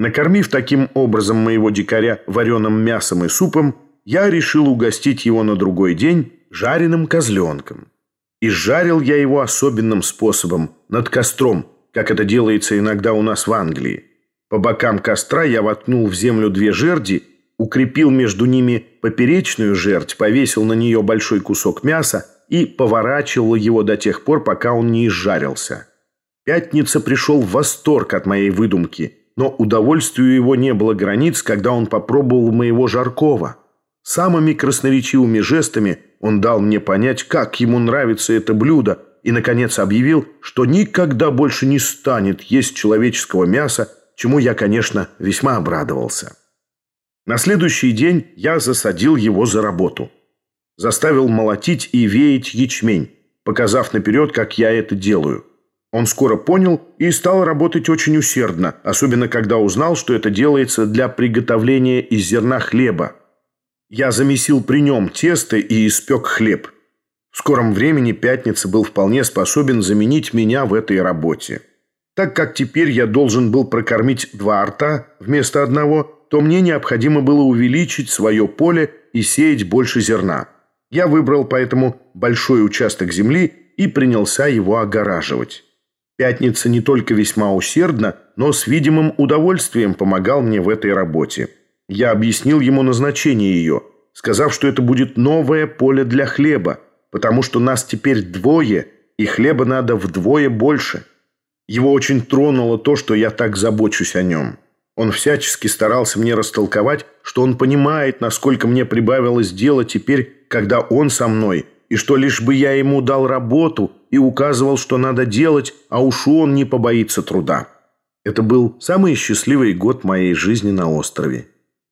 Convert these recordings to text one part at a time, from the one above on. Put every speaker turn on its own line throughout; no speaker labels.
Накормив таким образом моего дикаря вареным мясом и супом, я решил угостить его на другой день жареным козленком. И жарил я его особенным способом, над костром, как это делается иногда у нас в Англии. По бокам костра я воткнул в землю две жерди, укрепил между ними поперечную жердь, повесил на нее большой кусок мяса и поворачивал его до тех пор, пока он не изжарился. Пятница пришел в восторг от моей выдумки, но удовольствию его не было границ, когда он попробовал моего жаркого. Самыми красноречивыми жестами он дал мне понять, как ему нравится это блюдо, и, наконец, объявил, что никогда больше не станет есть человеческого мяса, чему я, конечно, весьма обрадовался. На следующий день я засадил его за работу. Заставил молотить и веять ячмень, показав наперед, как я это делаю. Он скоро понял и стал работать очень усердно, особенно когда узнал, что это делается для приготовления из зерна хлеба. Я замесил при нем тесто и испек хлеб. В скором времени Пятница был вполне способен заменить меня в этой работе. Так как теперь я должен был прокормить два рта вместо одного, то мне необходимо было увеличить свое поле и сеять больше зерна. Я выбрал поэтому большой участок земли и принялся его огораживать. Пятница не только весьма усердно, но с видимым удовольствием помогал мне в этой работе. Я объяснил ему назначение ее, сказав, что это будет новое поле для хлеба, потому что нас теперь двое, и хлеба надо вдвое больше. Его очень тронуло то, что я так забочусь о нем. Он всячески старался мне растолковать, что он понимает, насколько мне прибавилось дела теперь, когда он со мной – и что лишь бы я ему дал работу и указывал, что надо делать, а уж он не побоится труда. Это был самый счастливый год моей жизни на острове.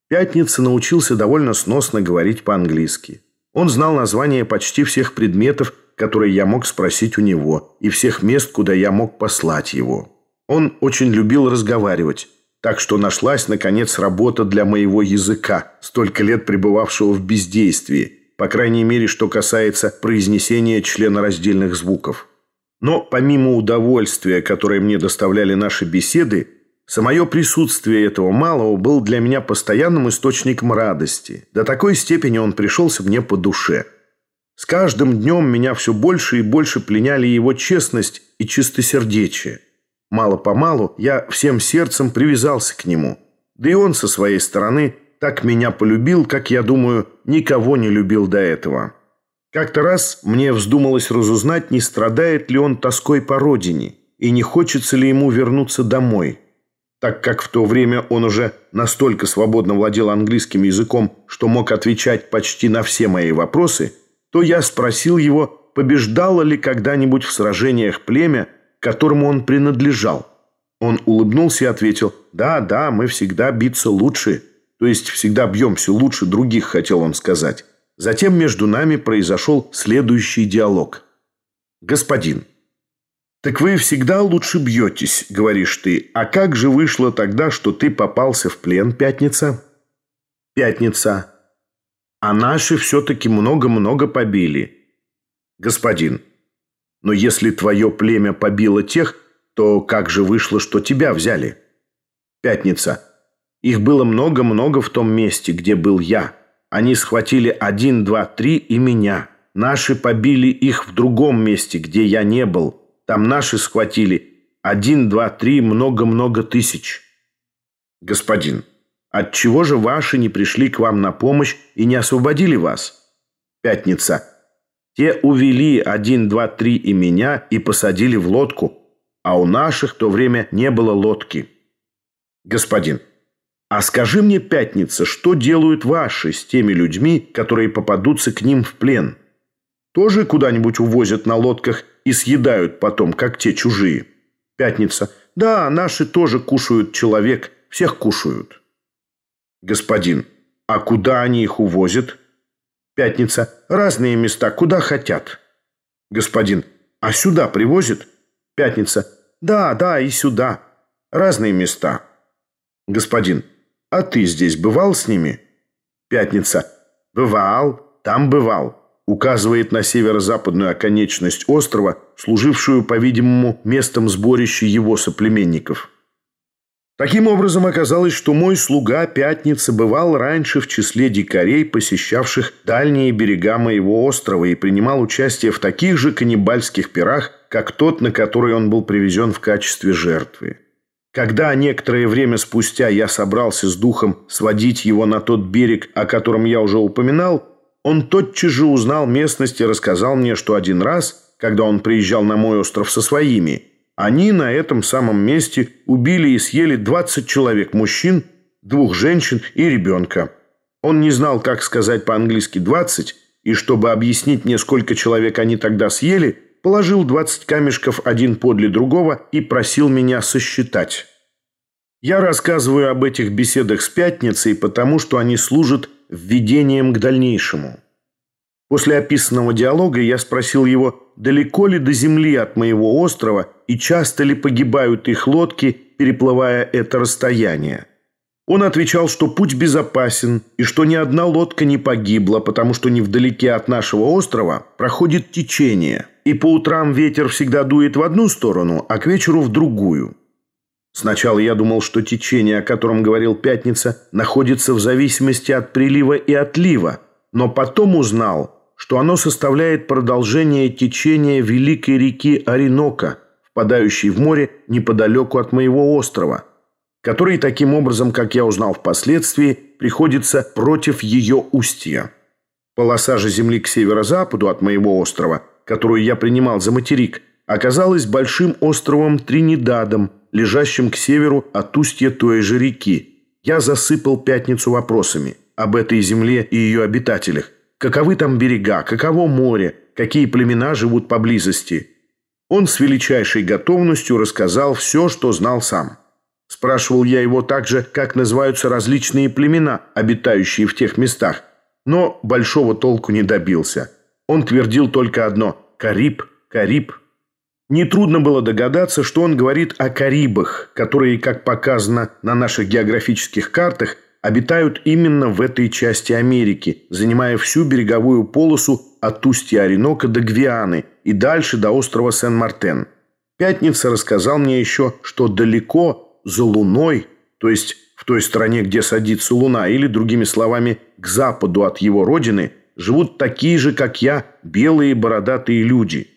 Пятница научился довольно сносно говорить по-английски. Он знал названия почти всех предметов, которые я мог спросить у него, и всех мест, куда я мог послать его. Он очень любил разговаривать, так что нашлась, наконец, работа для моего языка, столько лет пребывавшего в бездействии – по крайней мере, что касается произнесения членораздельных звуков. Но помимо удовольствия, которое мне доставляли наши беседы, самое присутствие этого малого был для меня постоянным источником радости. До такой степени он пришелся мне по душе. С каждым днем меня все больше и больше пленяли его честность и чистосердечие. Мало-помалу я всем сердцем привязался к нему. Да и он со своей стороны – так меня полюбил, как, я думаю, никого не любил до этого. Как-то раз мне вздумалось разузнать, не страдает ли он тоской по родине и не хочется ли ему вернуться домой. Так как в то время он уже настолько свободно владел английским языком, что мог отвечать почти на все мои вопросы, то я спросил его, побеждало ли когда-нибудь в сражениях племя, которому он принадлежал. Он улыбнулся и ответил, «Да, да, мы всегда биться лучше». То есть всегда бьемся лучше других, хотел он сказать. Затем между нами произошел следующий диалог. «Господин, так вы всегда лучше бьетесь, говоришь ты. А как же вышло тогда, что ты попался в плен, Пятница?» «Пятница. А наши все-таки много-много побили». «Господин, но если твое племя побило тех, то как же вышло, что тебя взяли?» «Пятница. Их было много-много в том месте, где был я. Они схватили один, два, три и меня. Наши побили их в другом месте, где я не был. Там наши схватили один, два, три, много-много тысяч. Господин, отчего же ваши не пришли к вам на помощь и не освободили вас? Пятница. Те увели один, два, три и меня и посадили в лодку, а у наших в то время не было лодки. Господин, а скажи мне, Пятница, что делают ваши с теми людьми, которые попадутся к ним в плен? Тоже куда-нибудь увозят на лодках и съедают потом, как те чужие? Пятница. Да, наши тоже кушают человек, всех кушают. Господин. А куда они их увозят? Пятница. Разные места, куда хотят. Господин. А сюда привозят? Пятница. Да, да, и сюда. Разные места. Господин. А ты здесь бывал с ними? Пятница. Бывал, там бывал. Указывает на северо-западную оконечность острова, служившую, по-видимому, местом сборища его соплеменников. Таким образом, оказалось, что мой слуга Пятница бывал раньше в числе дикарей, посещавших дальние берега моего острова и принимал участие в таких же каннибальских пирах, как тот, на который он был привезен в качестве жертвы. Когда некоторое время спустя я собрался с духом сводить его на тот берег, о котором я уже упоминал, он тотчас же узнал местность и рассказал мне, что один раз, когда он приезжал на мой остров со своими – они на этом самом месте убили и съели 20 человек мужчин, двух женщин и ребенка. Он не знал, как сказать по-английски «20», и чтобы объяснить мне, сколько человек они тогда съели, положил 20 камешков один подле другого и просил меня сосчитать. Я рассказываю об этих беседах с пятницей, потому что они служат введением к дальнейшему. После описанного диалога я спросил его, далеко ли до земли от моего острова и часто ли погибают их лодки, переплывая это расстояние. Он отвечал, что путь безопасен и что ни одна лодка не погибла, потому что невдалеке от нашего острова проходит течение, и по утрам ветер всегда дует в одну сторону, а к вечеру в другую. Сначала я думал, что течение, о котором говорил Пятница, находится в зависимости от прилива и отлива, но потом узнал – что оно составляет продолжение течения великой реки Оренока, впадающей в море неподалеку от моего острова, который таким образом, как я узнал впоследствии, приходится против ее устья. Полоса же земли к северо-западу от моего острова, которую я принимал за материк, оказалась большим островом Тринидадом, лежащим к северу от устья той же реки. Я засыпал пятницу вопросами об этой земле и ее обитателях, каковы там берега, каково море, какие племена живут поблизости. Он с величайшей готовностью рассказал все, что знал сам. Спрашивал я его также, как называются различные племена, обитающие в тех местах, но большого толку не добился. Он твердил только одно – «Кариб, Кариб». Нетрудно было догадаться, что он говорит о Карибах, которые, как показано на наших географических картах – обитают именно в этой части Америки, занимая всю береговую полосу от устья Оренока до Гвианы и дальше до острова Сен-Мартен. Пятница рассказал мне еще, что далеко за Луной, то есть в той стране, где садится Луна, или, другими словами, к западу от его родины, живут такие же, как я, белые бородатые люди.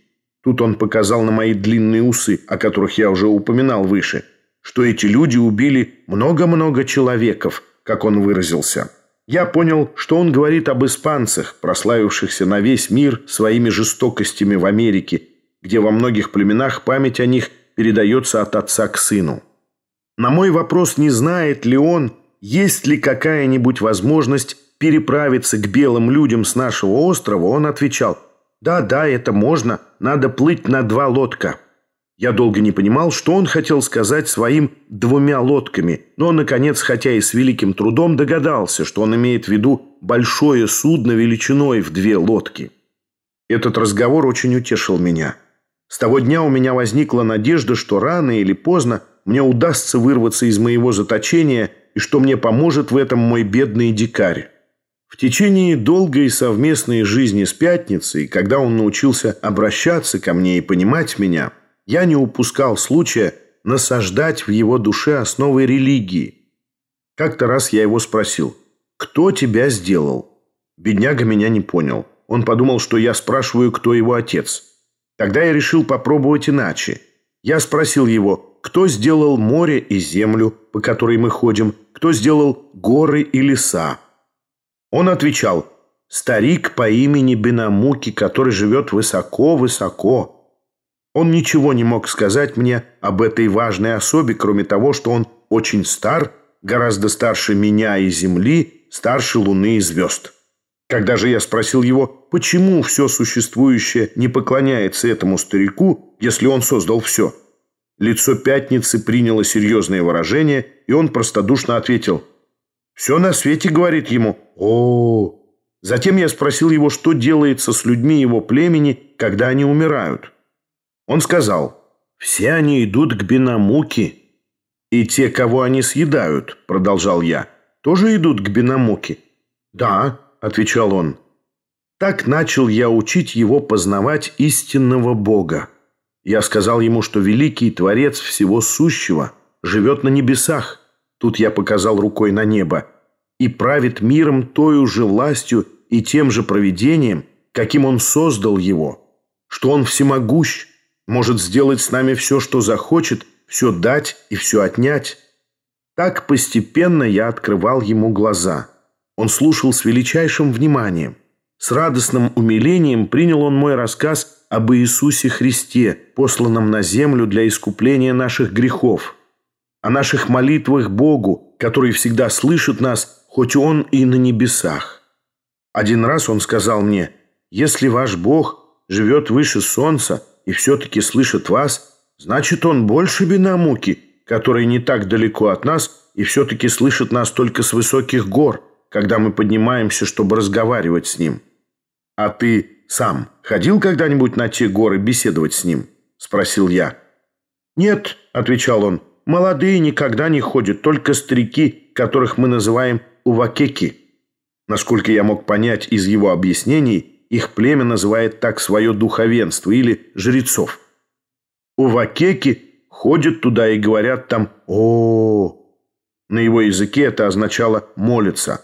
Тут он показал на мои длинные усы, о которых я уже упоминал выше, что эти люди убили много-много человеков – как он выразился. Я понял, что он говорит об испанцах, прославившихся на весь мир своими жестокостями в Америке, где во многих племенах память о них передается от отца к сыну. На мой вопрос, не знает ли он, есть ли какая-нибудь возможность переправиться к белым людям с нашего острова, он отвечал, «Да, да, это можно, надо плыть на два лодка». Я долго не понимал, что он хотел сказать своим двумя лодками, но, наконец, хотя и с великим трудом, догадался, что он имеет в виду большое судно величиной в две лодки. Этот разговор очень утешил меня. С того дня у меня возникла надежда, что рано или поздно мне удастся вырваться из моего заточения и что мне поможет в этом мой бедный дикарь. В течение долгой совместной жизни с Пятницей, когда он научился обращаться ко мне и понимать меня – я не упускал случая насаждать в его душе основы религии. Как-то раз я его спросил, «Кто тебя сделал?» Бедняга меня не понял. Он подумал, что я спрашиваю, кто его отец. Тогда я решил попробовать иначе. Я спросил его, кто сделал море и землю, по которой мы ходим, кто сделал горы и леса. Он отвечал, старик по имени Бенамуки, который живет высоко-высоко. Он ничего не мог сказать мне об этой важной особе, кроме того, что он очень стар, гораздо старше меня и Земли, старше Луны и звезд. Когда же я спросил его, почему все существующее не поклоняется этому старику, если он создал все, лицо Пятницы приняло серьезное выражение, и он простодушно ответил, «Все на свете, — говорит ему, — о, Затем я спросил его, что делается с людьми его племени, когда они умирают. Он сказал, «Все они идут к Бенамуке». «И те, кого они съедают», — продолжал я, — «тоже идут к Бенамуке». «Да», — отвечал он. Так начал я учить его познавать истинного Бога. Я сказал ему, что великий Творец всего сущего живет на небесах, тут я показал рукой на небо, и правит миром той же властью и тем же провидением, каким он создал его, что он всемогущ, может сделать с нами все, что захочет, все дать и все отнять. Так постепенно я открывал ему глаза. Он слушал с величайшим вниманием. С радостным умилением принял он мой рассказ об Иисусе Христе, посланном на землю для искупления наших грехов, о наших молитвах Богу, который всегда слышит нас, хоть Он и на небесах. Один раз он сказал мне, «Если ваш Бог живет выше солнца и все-таки слышит вас, значит, Он больше Бенамуки, который не так далеко от нас и все-таки слышит нас только с высоких гор, когда мы поднимаемся, чтобы разговаривать с Ним». «А ты сам ходил когда-нибудь на те горы беседовать с ним?» – спросил я. «Нет», – отвечал он, – «молодые никогда не ходят, только старики, которых мы называем увакеки». Насколько я мог понять из его объяснений, их племя называет так свое духовенство или жрецов. Увакеки ходят туда и говорят там о, На его языке это означало «молиться».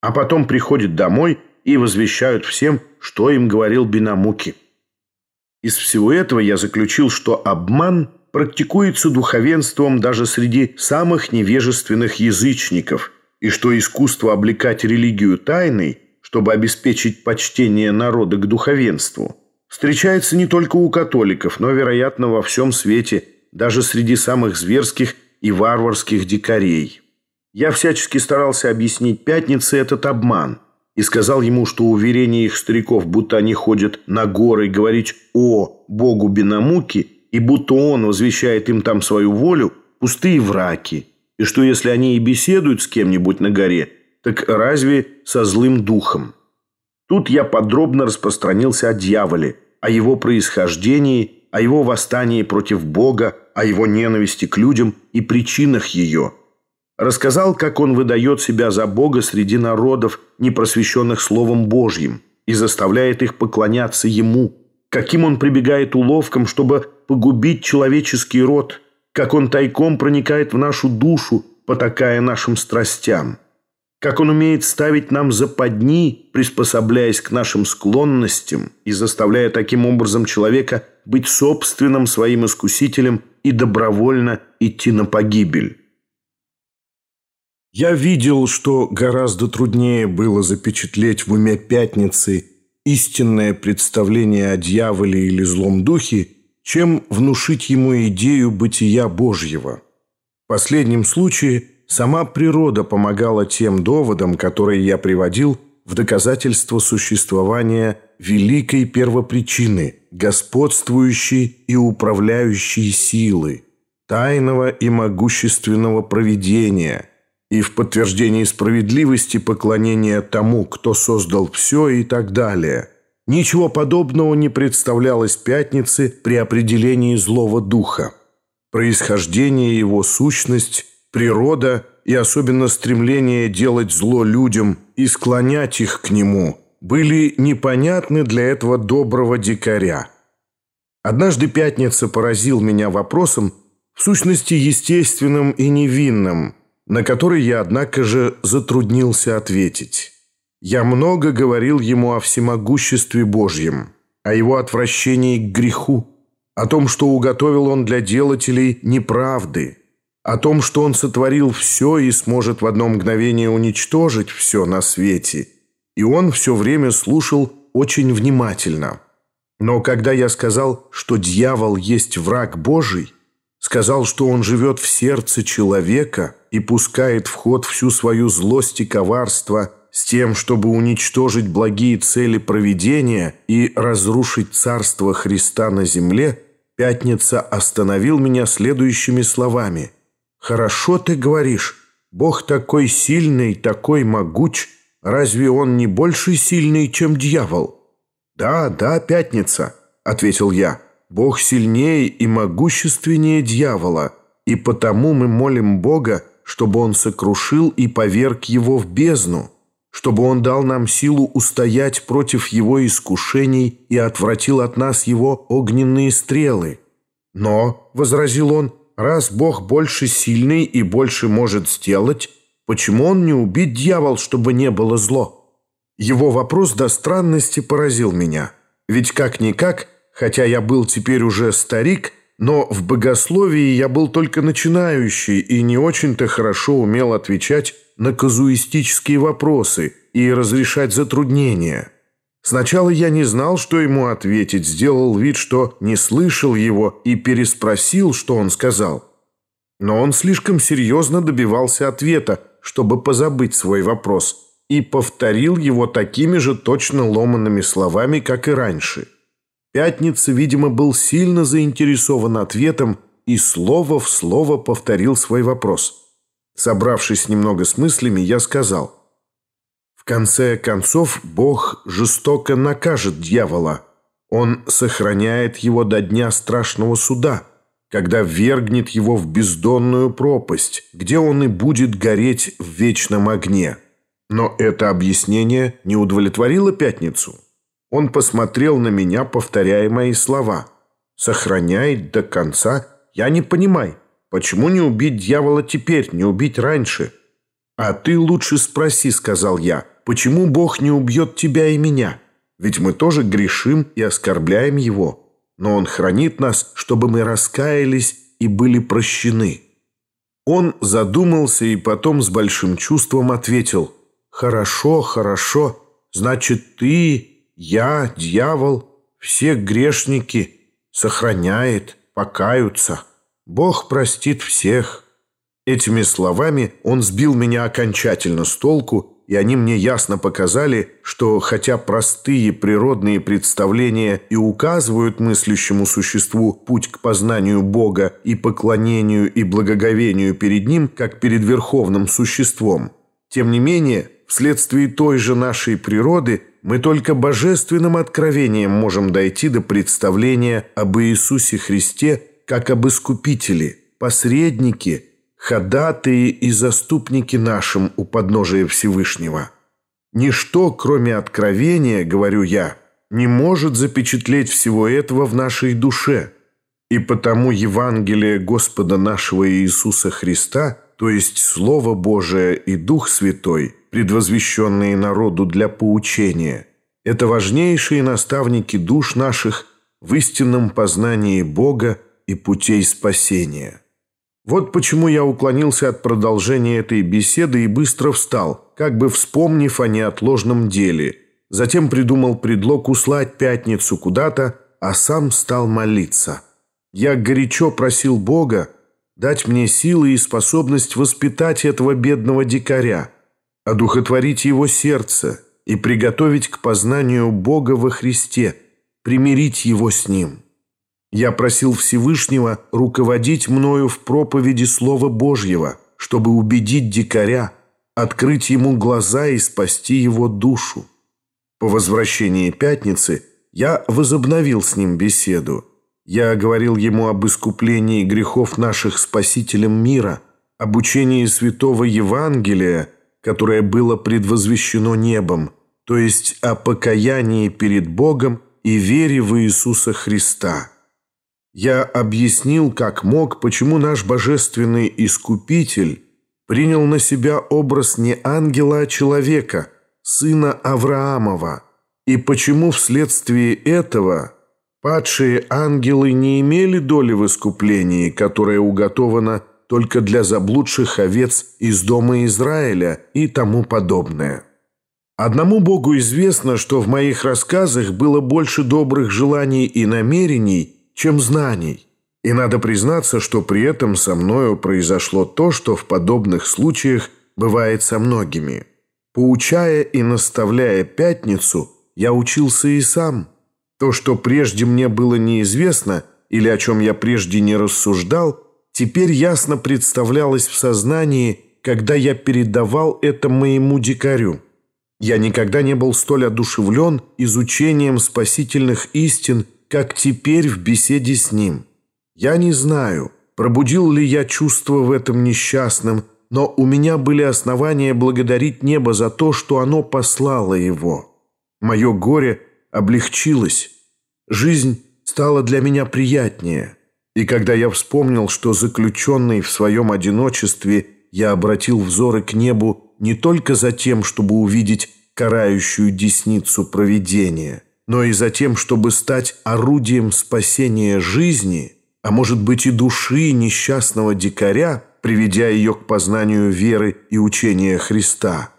А потом приходят домой – и возвещают всем, что им говорил Бинамуки. Из всего этого я заключил, что обман практикуется духовенством даже среди самых невежественных язычников, и что искусство облекать религию тайной, чтобы обеспечить почтение народа к духовенству, встречается не только у католиков, но, вероятно, во всем свете, даже среди самых зверских и варварских дикарей. Я всячески старался объяснить Пятнице этот обман – и сказал ему, что уверение их стариков, будто они ходят на горы говорить «О, Богу Бенамуки», и будто он возвещает им там свою волю, пустые враки, и что если они и беседуют с кем-нибудь на горе, так разве со злым духом? Тут я подробно распространился о дьяволе, о его происхождении, о его восстании против Бога, о его ненависти к людям и причинах ее – Рассказал, как он выдает себя за Бога среди народов, не просвещенных Словом Божьим, и заставляет их поклоняться Ему, каким он прибегает уловкам, чтобы погубить человеческий род, как он тайком проникает в нашу душу, потакая нашим страстям, как он умеет ставить нам западни, приспособляясь к нашим склонностям и заставляя таким образом человека быть собственным своим искусителем и добровольно идти на погибель. Я видел, что гораздо труднее было запечатлеть в уме пятницы истинное представление о дьяволе или злом духе, чем внушить ему идею бытия Божьего. В последнем случае сама природа помогала тем доводам, которые я приводил в доказательство существования великой первопричины, господствующей и управляющей силы, тайного и могущественного провидения – и в подтверждении справедливости поклонения тому, кто создал все и так далее. Ничего подобного не представлялось пятнице при определении злого духа. Происхождение его, сущность, природа и особенно стремление делать зло людям и склонять их к нему были непонятны для этого доброго дикаря. Однажды пятница поразил меня вопросом, в сущности естественным и невинным – на который я, однако же, затруднился ответить. Я много говорил ему о всемогуществе Божьем, о его отвращении к греху, о том, что уготовил он для делателей неправды, о том, что он сотворил все и сможет в одно мгновение уничтожить все на свете. И он все время слушал очень внимательно. Но когда я сказал, что дьявол есть враг Божий, сказал, что он живет в сердце человека и пускает в ход всю свою злость и коварство с тем, чтобы уничтожить благие цели провидения и разрушить царство Христа на земле, Пятница остановил меня следующими словами. «Хорошо ты говоришь, Бог такой сильный, такой могуч, разве он не больше сильный, чем дьявол?» «Да, да, Пятница», — ответил я. Бог сильнее и могущественнее дьявола, и потому мы молим Бога, чтобы Он сокрушил и поверг его в бездну, чтобы Он дал нам силу устоять против его искушений и отвратил от нас его огненные стрелы. Но, — возразил он, — раз Бог больше сильный и больше может сделать, почему он не убит дьявол, чтобы не было зло? Его вопрос до странности поразил меня. Ведь как-никак, хотя я был теперь уже старик, но в богословии я был только начинающий и не очень-то хорошо умел отвечать на казуистические вопросы и разрешать затруднения. Сначала я не знал, что ему ответить, сделал вид, что не слышал его и переспросил, что он сказал. Но он слишком серьезно добивался ответа, чтобы позабыть свой вопрос, и повторил его такими же точно ломанными словами, как и раньше. Пятница, видимо, был сильно заинтересован ответом и слово в слово повторил свой вопрос. Собравшись немного с мыслями, я сказал – в конце концов, Бог жестоко накажет дьявола. Он сохраняет его до дня страшного суда, когда вергнет его в бездонную пропасть, где он и будет гореть в вечном огне. Но это объяснение не удовлетворило Пятницу. Он посмотрел на меня, повторяя мои слова. «Сохраняет до конца? Я не понимаю, почему не убить дьявола теперь, не убить раньше?» «А ты лучше спроси», — сказал я, — «почему Бог не убьет тебя и меня? Ведь мы тоже грешим и оскорбляем Его, но Он хранит нас, чтобы мы раскаялись и были прощены». Он задумался и потом с большим чувством ответил, «Хорошо, хорошо, значит, ты, я, дьявол, все грешники сохраняет, покаются. Бог простит всех». Этими словами он сбил меня окончательно с толку, и они мне ясно показали, что хотя простые природные представления и указывают мыслящему существу путь к познанию Бога и поклонению и благоговению перед Ним, как перед верховным существом, тем не менее, вследствие той же нашей природы мы только божественным откровением можем дойти до представления об Иисусе Христе как об Искупителе, посреднике – ходатые и заступники нашим у подножия Всевышнего. Ничто, кроме откровения, говорю я, не может запечатлеть всего этого в нашей душе. И потому Евангелие Господа нашего Иисуса Христа, то есть Слово Божие и Дух Святой, предвозвещенные народу для поучения, это важнейшие наставники душ наших в истинном познании Бога и путей спасения. Вот почему я уклонился от продолжения этой беседы и быстро встал, как бы вспомнив о неотложном деле. Затем придумал предлог услать пятницу куда-то, а сам стал молиться. Я горячо просил Бога дать мне силы и способность воспитать этого бедного дикаря, одухотворить его сердце и приготовить к познанию Бога во Христе, примирить его с Ним. Я просил Всевышнего руководить мною в проповеди Слова Божьего, чтобы убедить дикаря, открыть ему глаза и спасти его душу. По возвращении пятницы я возобновил с ним беседу. Я говорил ему об искуплении грехов наших спасителем мира, об учении святого Евангелия, которое было предвозвещено небом, то есть о покаянии перед Богом и вере в Иисуса Христа. Я объяснил, как мог, почему наш божественный Искупитель принял на себя образ не ангела, а человека, сына Авраамова, и почему вследствие этого падшие ангелы не имели доли в искуплении, которое уготовано только для заблудших овец из дома Израиля и тому подобное. Одному Богу известно, что в моих рассказах было больше добрых желаний и намерений – чем знаний. И надо признаться, что при этом со мною произошло то, что в подобных случаях бывает со многими. Поучая и наставляя пятницу, я учился и сам. То, что прежде мне было неизвестно или о чем я прежде не рассуждал, теперь ясно представлялось в сознании, когда я передавал это моему дикарю. Я никогда не был столь одушевлен изучением спасительных истин как теперь в беседе с ним. Я не знаю, пробудил ли я чувство в этом несчастном, но у меня были основания благодарить небо за то, что оно послало его. Мое горе облегчилось. Жизнь стала для меня приятнее. И когда я вспомнил, что заключенный в своем одиночестве я обратил взоры к небу не только за тем, чтобы увидеть карающую десницу провидения, но и за тем, чтобы стать орудием спасения жизни, а может быть и души несчастного дикаря, приведя ее к познанию веры и учения Христа.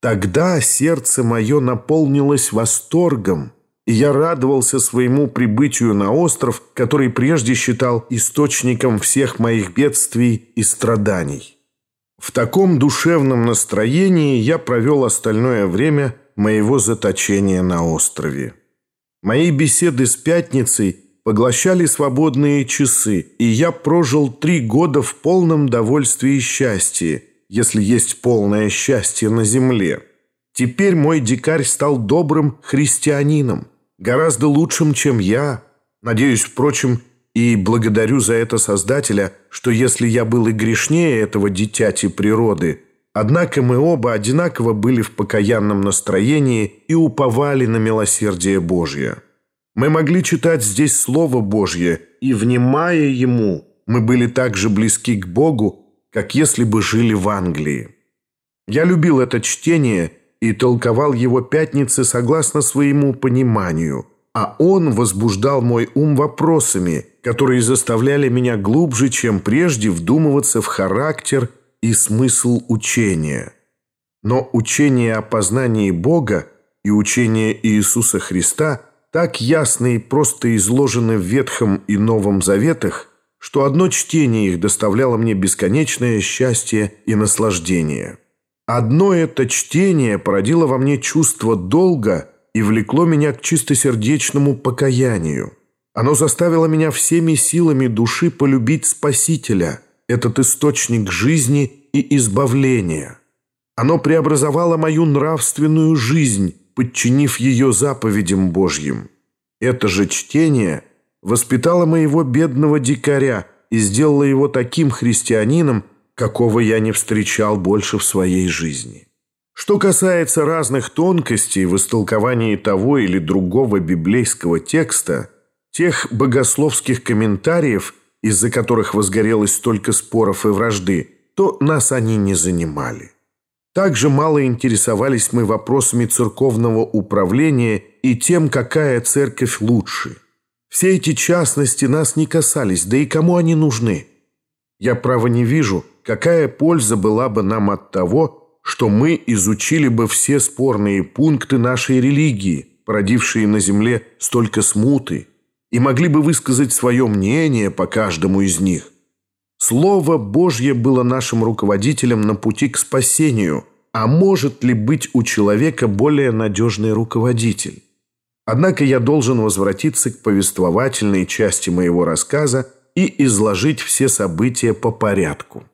Тогда сердце мое наполнилось восторгом, и я радовался своему прибытию на остров, который прежде считал источником всех моих бедствий и страданий. В таком душевном настроении я провел остальное время моего заточения на острове. Мои беседы с пятницей поглощали свободные часы, и я прожил три года в полном довольстве и счастье, если есть полное счастье на земле. Теперь мой дикарь стал добрым христианином гораздо лучшим, чем я. Надеюсь, впрочем, и благодарю за это Создателя, что если я был и грешнее этого дитяти природы, однако мы оба одинаково были в покаянном настроении и уповали на милосердие Божье. Мы могли читать здесь Слово Божье, и, внимая Ему, мы были так же близки к Богу, как если бы жили в Англии. Я любил это чтение – и толковал его пятницы согласно своему пониманию, а он возбуждал мой ум вопросами, которые заставляли меня глубже, чем прежде, вдумываться в характер и смысл учения. Но учение о познании Бога и учение Иисуса Христа так ясно и просто изложены в Ветхом и Новом Заветах, что одно чтение их доставляло мне бесконечное счастье и наслаждение. Одно это чтение породило во мне чувство долга и влекло меня к чистосердечному покаянию. Оно заставило меня всеми силами души полюбить Спасителя, этот источник жизни и избавления. Оно преобразовало мою нравственную жизнь, подчинив ее заповедям Божьим. Это же чтение воспитало моего бедного дикаря и сделало его таким христианином, какого я не встречал больше в своей жизни. Что касается разных тонкостей в истолковании того или другого библейского текста, тех богословских комментариев, из-за которых возгорелось столько споров и вражды, то нас они не занимали. Также мало интересовались мы вопросами церковного управления и тем, какая церковь лучше. Все эти частности нас не касались, да и кому они нужны? Я, право, не вижу – какая польза была бы нам от того, что мы изучили бы все спорные пункты нашей религии, породившие на земле столько смуты, и могли бы высказать свое мнение по каждому из них. Слово Божье было нашим руководителем на пути к спасению, а может ли быть у человека более надежный руководитель? Однако я должен возвратиться к повествовательной части моего рассказа и изложить все события по порядку.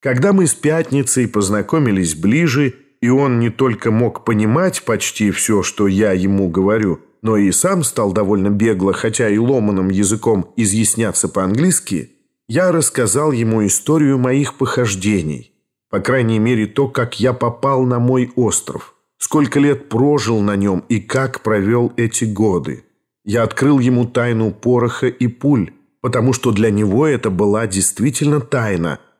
Когда мы с Пятницей познакомились ближе, и он не только мог понимать почти все, что я ему говорю, но и сам стал довольно бегло, хотя и ломаным языком изъясняться по-английски, я рассказал ему историю моих похождений, по крайней мере то, как я попал на мой остров, сколько лет прожил на нем и как провел эти годы. Я открыл ему тайну пороха и пуль, потому что для него это была действительно тайна –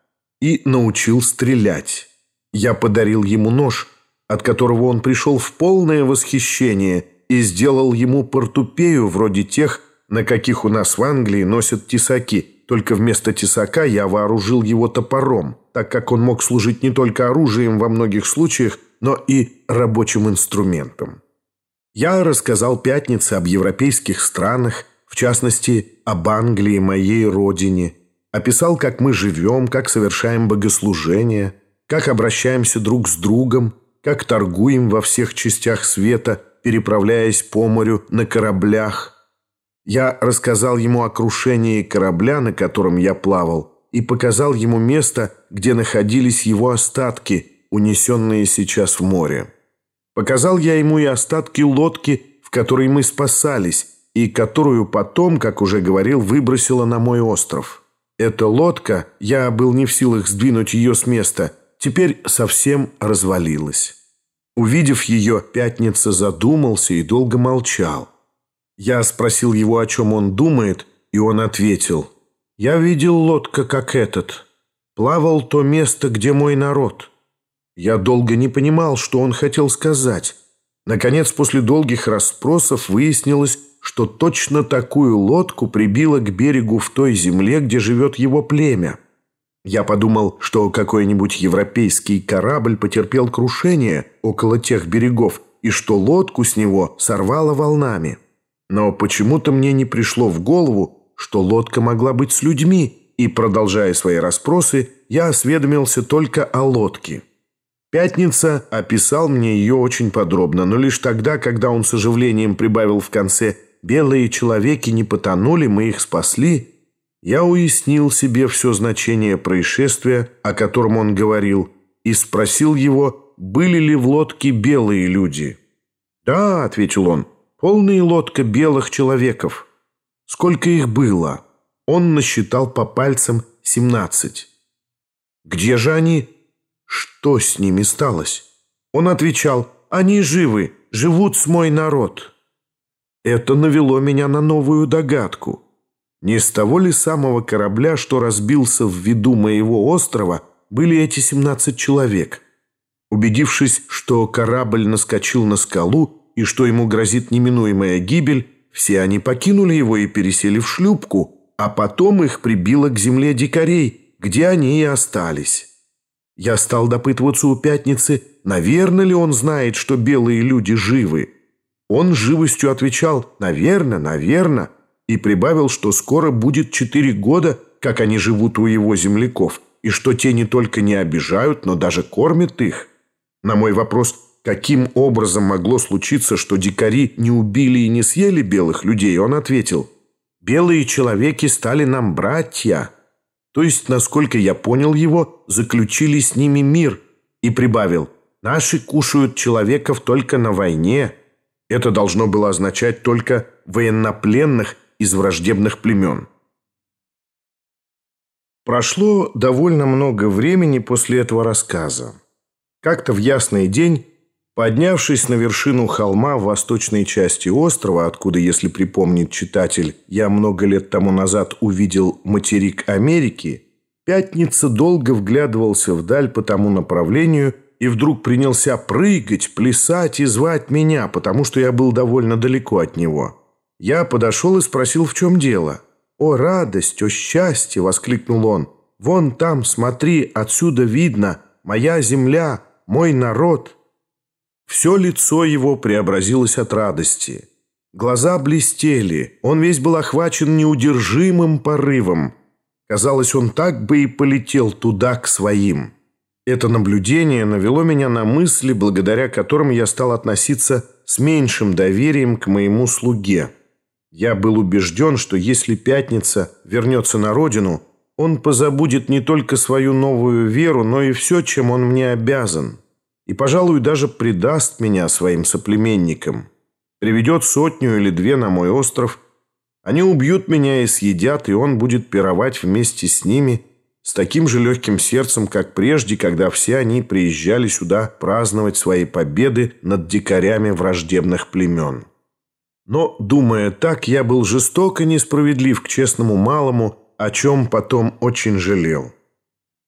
и научил стрелять. Я подарил ему нож, от которого он пришел в полное восхищение и сделал ему портупею вроде тех, на каких у нас в Англии носят тесаки. Только вместо тесака я вооружил его топором, так как он мог служить не только оружием во многих случаях, но и рабочим инструментом. Я рассказал Пятнице об европейских странах, в частности, об Англии, моей родине – Описал, как мы живем, как совершаем богослужения, как обращаемся друг с другом, как торгуем во всех частях света, переправляясь по морю на кораблях. Я рассказал ему о крушении корабля, на котором я плавал, и показал ему место, где находились его остатки, унесенные сейчас в море. Показал я ему и остатки лодки, в которой мы спасались, и которую потом, как уже говорил, выбросила на мой остров. Эта лодка, я был не в силах сдвинуть ее с места, теперь совсем развалилась. Увидев ее, Пятница задумался и долго молчал. Я спросил его, о чем он думает, и он ответил, Я видел лодка, как этот. Плавал то место, где мой народ. Я долго не понимал, что он хотел сказать. Наконец, после долгих расспросов выяснилось, что точно такую лодку прибило к берегу в той земле, где живет его племя. Я подумал, что какой-нибудь европейский корабль потерпел крушение около тех берегов и что лодку с него сорвало волнами. Но почему-то мне не пришло в голову, что лодка могла быть с людьми, и, продолжая свои расспросы, я осведомился только о лодке. Пятница описал мне ее очень подробно, но лишь тогда, когда он с оживлением прибавил в конце «белые человеки не потонули, мы их спасли», я уяснил себе все значение происшествия, о котором он говорил, и спросил его, были ли в лодке белые люди. «Да», — ответил он, — «полная лодка белых человеков». Сколько их было? Он насчитал по пальцам семнадцать. «Где же они?» Что с ними сталось? Он отвечал, «Они живы, живут с мой народ». Это навело меня на новую догадку. Не с того ли самого корабля, что разбился в виду моего острова, были эти 17 человек? Убедившись, что корабль наскочил на скалу и что ему грозит неминуемая гибель, все они покинули его и пересели в шлюпку, а потом их прибило к земле дикарей, где они и остались. Я стал допытываться у пятницы, наверное ли он знает, что белые люди живы. Он живостью отвечал «наверно, наверно» и прибавил, что скоро будет четыре года, как они живут у его земляков, и что те не только не обижают, но даже кормят их. На мой вопрос, каким образом могло случиться, что дикари не убили и не съели белых людей, он ответил «Белые человеки стали нам братья». То есть, насколько я понял его, заключили с ними мир и прибавил «Наши кушают человеков только на войне». Это должно было означать только военнопленных из враждебных племен. Прошло довольно много времени после этого рассказа. Как-то в ясный день Поднявшись на вершину холма в восточной части острова, откуда, если припомнит читатель, я много лет тому назад увидел материк Америки, Пятница долго вглядывался вдаль по тому направлению и вдруг принялся прыгать, плясать и звать меня, потому что я был довольно далеко от него. Я подошел и спросил, в чем дело. «О, радость, о счастье!» — воскликнул он. «Вон там, смотри, отсюда видно, моя земля, мой народ». Все лицо его преобразилось от радости. Глаза блестели, он весь был охвачен неудержимым порывом. Казалось, он так бы и полетел туда, к своим. Это наблюдение навело меня на мысли, благодаря которым я стал относиться с меньшим доверием к моему слуге. Я был убежден, что если Пятница вернется на родину, он позабудет не только свою новую веру, но и все, чем он мне обязан и, пожалуй, даже предаст меня своим соплеменникам. Приведет сотню или две на мой остров. Они убьют меня и съедят, и он будет пировать вместе с ними с таким же легким сердцем, как прежде, когда все они приезжали сюда праздновать свои победы над дикарями враждебных племен. Но, думая так, я был жестоко несправедлив к честному малому, о чем потом очень жалел.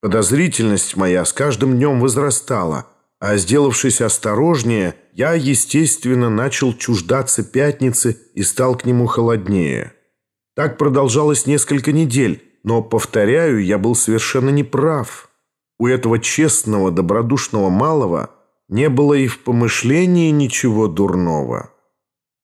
Подозрительность моя с каждым днем возрастала – а сделавшись осторожнее, я, естественно, начал чуждаться пятницы и стал к нему холоднее. Так продолжалось несколько недель, но, повторяю, я был совершенно неправ. У этого честного, добродушного малого не было и в помышлении ничего дурного.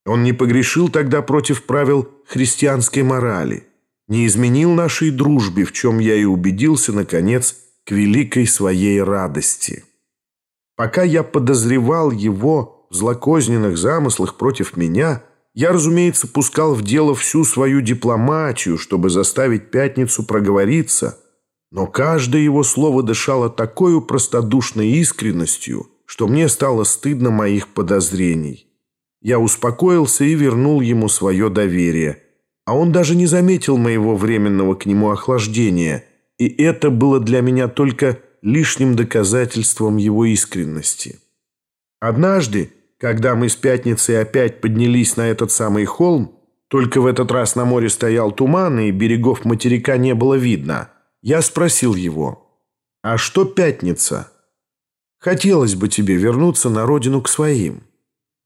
Он не погрешил тогда против правил христианской морали, не изменил нашей дружбе, в чем я и убедился, наконец, к великой своей радости». Пока я подозревал его в злокозненных замыслах против меня, я, разумеется, пускал в дело всю свою дипломатию, чтобы заставить Пятницу проговориться, но каждое его слово дышало такой простодушной искренностью, что мне стало стыдно моих подозрений. Я успокоился и вернул ему свое доверие, а он даже не заметил моего временного к нему охлаждения, и это было для меня только лишним доказательством его искренности. Однажды, когда мы с пятницей опять поднялись на этот самый холм, Только в этот раз на море стоял туман, и берегов материка не было видно. Я спросил его, «А что пятница?» «Хотелось бы тебе вернуться на родину к своим».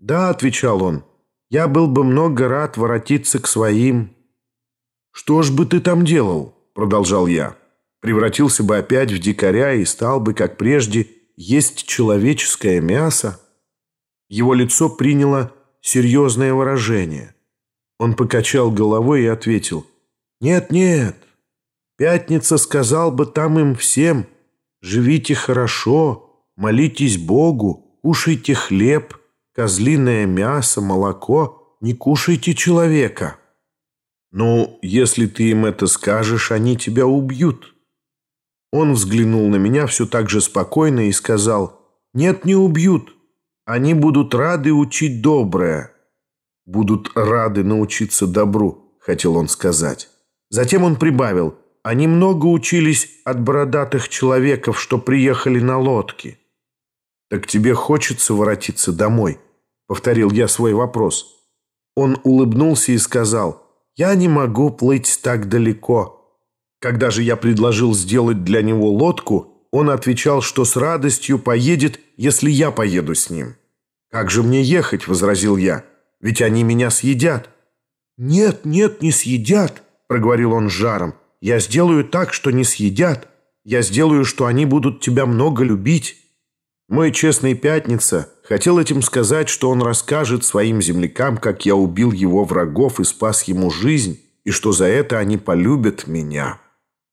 «Да», — отвечал он, — «я был бы много рад воротиться к своим». «Что ж бы ты там делал?» — продолжал я. «Превратился бы опять в дикаря и стал бы, как прежде, есть человеческое мясо?» Его лицо приняло серьезное выражение. Он покачал головой и ответил. «Нет, нет. Пятница сказал бы там им всем. Живите хорошо, молитесь Богу, кушайте хлеб, козлиное мясо, молоко, не кушайте человека». «Ну, если ты им это скажешь, они тебя убьют». Он взглянул на меня все так же спокойно и сказал, «Нет, не убьют. Они будут рады учить доброе» будут рады научиться добру», — хотел он сказать. Затем он прибавил, «Они много учились от бородатых человеков, что приехали на лодке». «Так тебе хочется воротиться домой?» — повторил я свой вопрос. Он улыбнулся и сказал, «Я не могу плыть так далеко». Когда же я предложил сделать для него лодку, он отвечал, что с радостью поедет, если я поеду с ним. «Как же мне ехать?» — возразил я. Ведь они меня съедят». «Нет, нет, не съедят», — проговорил он жаром. «Я сделаю так, что не съедят. Я сделаю, что они будут тебя много любить». Мой честный пятница хотел этим сказать, что он расскажет своим землякам, как я убил его врагов и спас ему жизнь, и что за это они полюбят меня.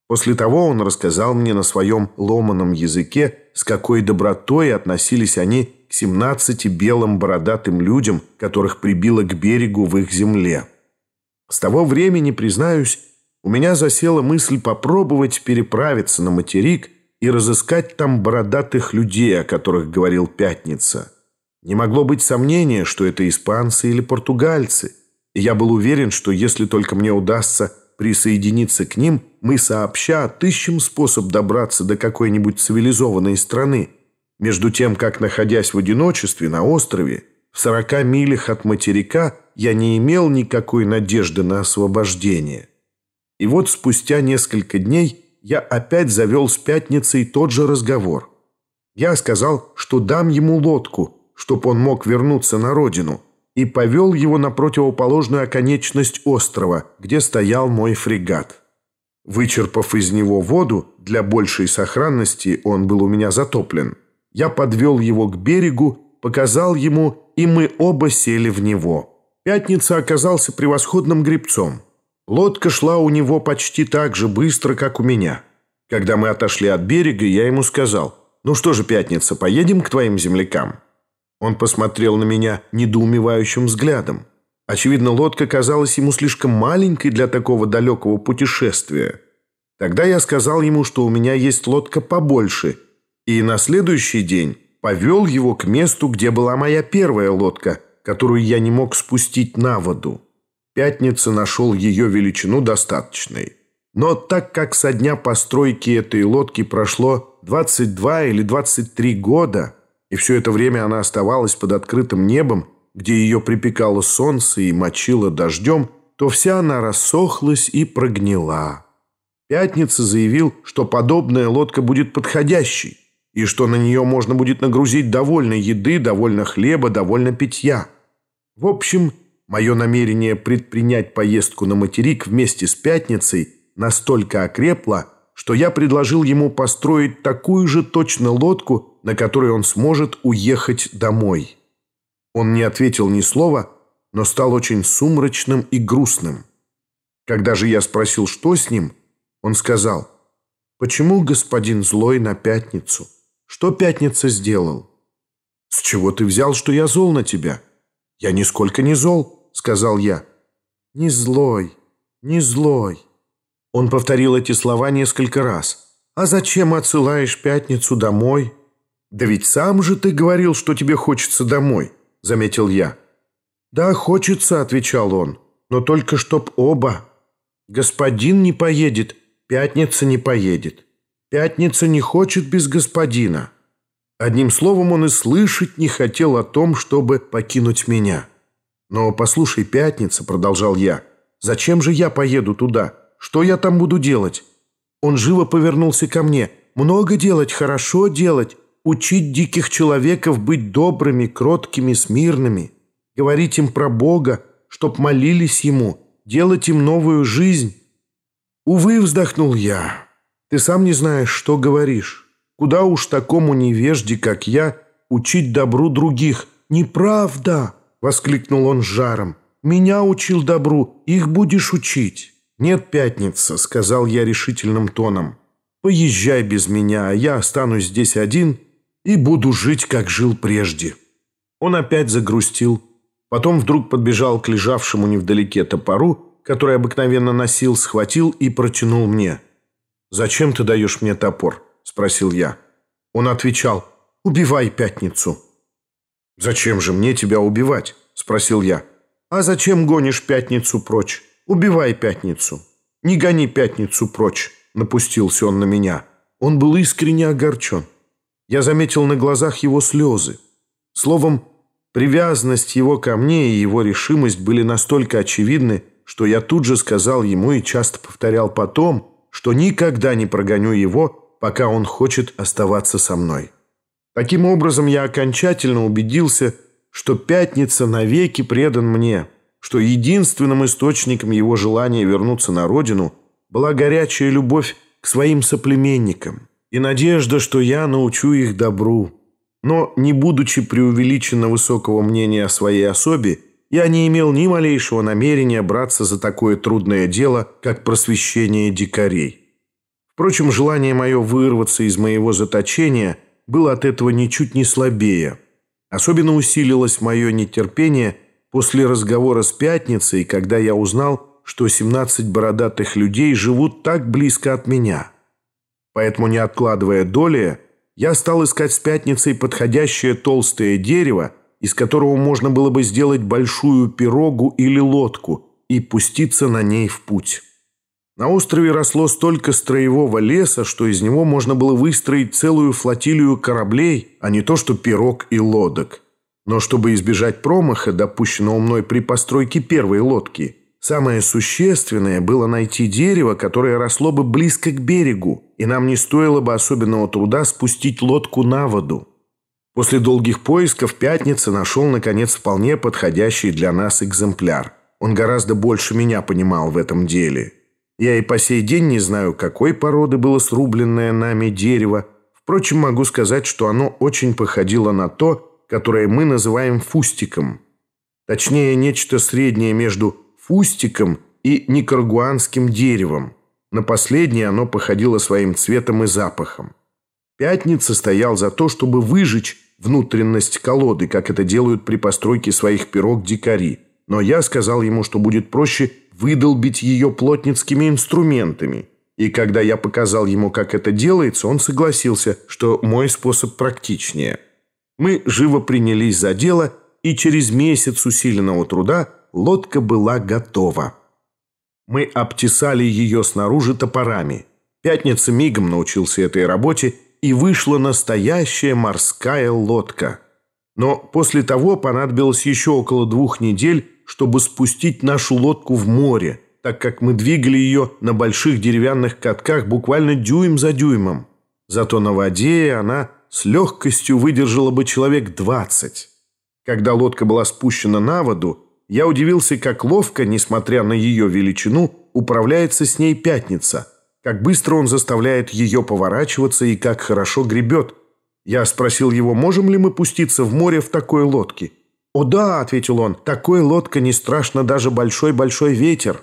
После того он рассказал мне на своем ломаном языке, с какой добротой относились они к 17 белым бородатым людям, которых прибило к берегу в их земле. С того времени, признаюсь, у меня засела мысль попробовать переправиться на материк и разыскать там бородатых людей, о которых говорил Пятница. Не могло быть сомнения, что это испанцы или португальцы, и я был уверен, что если только мне удастся присоединиться к ним, мы сообща отыщем способ добраться до какой-нибудь цивилизованной страны, между тем, как, находясь в одиночестве на острове, в сорока милях от материка, я не имел никакой надежды на освобождение. И вот спустя несколько дней я опять завел с пятницей тот же разговор. Я сказал, что дам ему лодку, чтоб он мог вернуться на родину, и повел его на противоположную оконечность острова, где стоял мой фрегат. Вычерпав из него воду, для большей сохранности он был у меня затоплен, я подвел его к берегу, показал ему, и мы оба сели в него. Пятница оказался превосходным гребцом. Лодка шла у него почти так же быстро, как у меня. Когда мы отошли от берега, я ему сказал, «Ну что же, Пятница, поедем к твоим землякам?» Он посмотрел на меня недоумевающим взглядом. Очевидно, лодка казалась ему слишком маленькой для такого далекого путешествия. Тогда я сказал ему, что у меня есть лодка побольше – и на следующий день повел его к месту, где была моя первая лодка, которую я не мог спустить на воду. Пятница нашел ее величину достаточной. Но так как со дня постройки этой лодки прошло 22 или 23 года, и все это время она оставалась под открытым небом, где ее припекало солнце и мочило дождем, то вся она рассохлась и прогнила. Пятница заявил, что подобная лодка будет подходящей, и что на нее можно будет нагрузить довольно еды, довольно хлеба, довольно питья. В общем, мое намерение предпринять поездку на материк вместе с Пятницей настолько окрепло, что я предложил ему построить такую же точно лодку, на которой он сможет уехать домой. Он не ответил ни слова, но стал очень сумрачным и грустным. Когда же я спросил, что с ним, он сказал, «Почему господин злой на пятницу?» Что Пятница сделал?» «С чего ты взял, что я зол на тебя?» «Я нисколько не зол», — сказал я. «Не злой, не злой». Он повторил эти слова несколько раз. «А зачем отсылаешь Пятницу домой?» «Да ведь сам же ты говорил, что тебе хочется домой», — заметил я. «Да, хочется», — отвечал он, — «но только чтоб оба. Господин не поедет, Пятница не поедет». Пятница не хочет без господина. Одним словом, он и слышать не хотел о том, чтобы покинуть меня. «Но послушай, пятница», — продолжал я, — «зачем же я поеду туда? Что я там буду делать?» Он живо повернулся ко мне. «Много делать, хорошо делать, учить диких человеков быть добрыми, кроткими, смирными, говорить им про Бога, чтоб молились Ему, делать им новую жизнь». «Увы», — вздохнул я, — «ты сам не знаешь, что говоришь. Куда уж такому невежде, как я, учить добру других?» «Неправда!» — воскликнул он жаром. «Меня учил добру, их будешь учить». «Нет, пятница», — сказал я решительным тоном. «Поезжай без меня, а я останусь здесь один и буду жить, как жил прежде». Он опять загрустил. Потом вдруг подбежал к лежавшему невдалеке топору, который обыкновенно носил, схватил и протянул мне. «Зачем ты даешь мне топор?» — спросил я. Он отвечал, «Убивай пятницу». «Зачем же мне тебя убивать?» – спросил я. «А зачем гонишь пятницу прочь? Убивай пятницу. Не гони пятницу прочь», – напустился он на меня. Он был искренне огорчен. Я заметил на глазах его слезы. Словом, привязанность его ко мне и его решимость были настолько очевидны, что я тут же сказал ему и часто повторял потом, что никогда не прогоню его, пока он хочет оставаться со мной. Таким образом, я окончательно убедился, что Пятница навеки предан мне, что единственным источником его желания вернуться на родину была горячая любовь к своим соплеменникам и надежда, что я научу их добру. Но, не будучи преувеличенно высокого мнения о своей особе, я не имел ни малейшего намерения браться за такое трудное дело, как просвещение дикарей. Впрочем, желание мое вырваться из моего заточения – было от этого ничуть не слабее. Особенно усилилось мое нетерпение после разговора с Пятницей, когда я узнал, что 17 бородатых людей живут так близко от меня. Поэтому, не откладывая доли, я стал искать с Пятницей подходящее толстое дерево, из которого можно было бы сделать большую пирогу или лодку и пуститься на ней в путь. На острове росло столько строевого леса, что из него можно было выстроить целую флотилию кораблей, а не то что пирог и лодок. Но чтобы избежать промаха, допущенного мной при постройке первой лодки, самое существенное было найти дерево, которое росло бы близко к берегу, и нам не стоило бы особенного труда спустить лодку на воду. После долгих поисков Пятница нашел, наконец, вполне подходящий для нас экземпляр. Он гораздо больше меня понимал в этом деле. Я и по сей день не знаю, какой породы было срубленное нами дерево. Впрочем, могу сказать, что оно очень походило на то, которое мы называем фустиком. Точнее, нечто среднее между фустиком и никарагуанским деревом. На последнее оно походило своим цветом и запахом. Пятница стоял за то, чтобы выжечь внутренность колоды, как это делают при постройке своих пирог дикари. Но я сказал ему, что будет проще выдолбить ее плотницкими инструментами. И когда я показал ему, как это делается, он согласился, что мой способ практичнее. Мы живо принялись за дело, и через месяц усиленного труда лодка была готова. Мы обтесали ее снаружи топорами. Пятница мигом научился этой работе, и вышла настоящая морская лодка. Но после того понадобилось еще около двух недель, чтобы спустить нашу лодку в море, так как мы двигали ее на больших деревянных катках буквально дюйм за дюймом. Зато на воде она с легкостью выдержала бы человек двадцать. Когда лодка была спущена на воду, я удивился, как ловко, несмотря на ее величину, управляется с ней пятница, как быстро он заставляет ее поворачиваться и как хорошо гребет. Я спросил его, можем ли мы пуститься в море в такой лодке. «О да», — ответил он, — «такой лодка не страшно даже большой-большой ветер».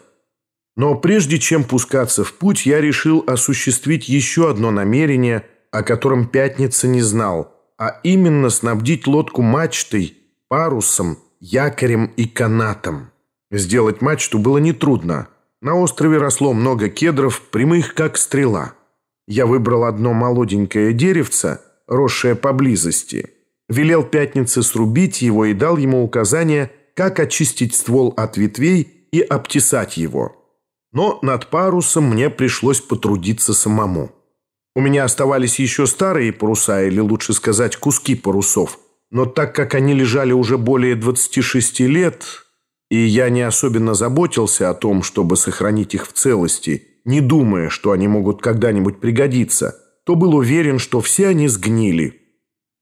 Но прежде чем пускаться в путь, я решил осуществить еще одно намерение, о котором Пятница не знал, а именно снабдить лодку мачтой, парусом, якорем и канатом. Сделать мачту было нетрудно. На острове росло много кедров, прямых как стрела. Я выбрал одно молоденькое деревце, росшее поблизости – велел Пятнице срубить его и дал ему указание, как очистить ствол от ветвей и обтесать его. Но над парусом мне пришлось потрудиться самому. У меня оставались еще старые паруса, или лучше сказать, куски парусов. Но так как они лежали уже более 26 лет, и я не особенно заботился о том, чтобы сохранить их в целости, не думая, что они могут когда-нибудь пригодиться, то был уверен, что все они сгнили.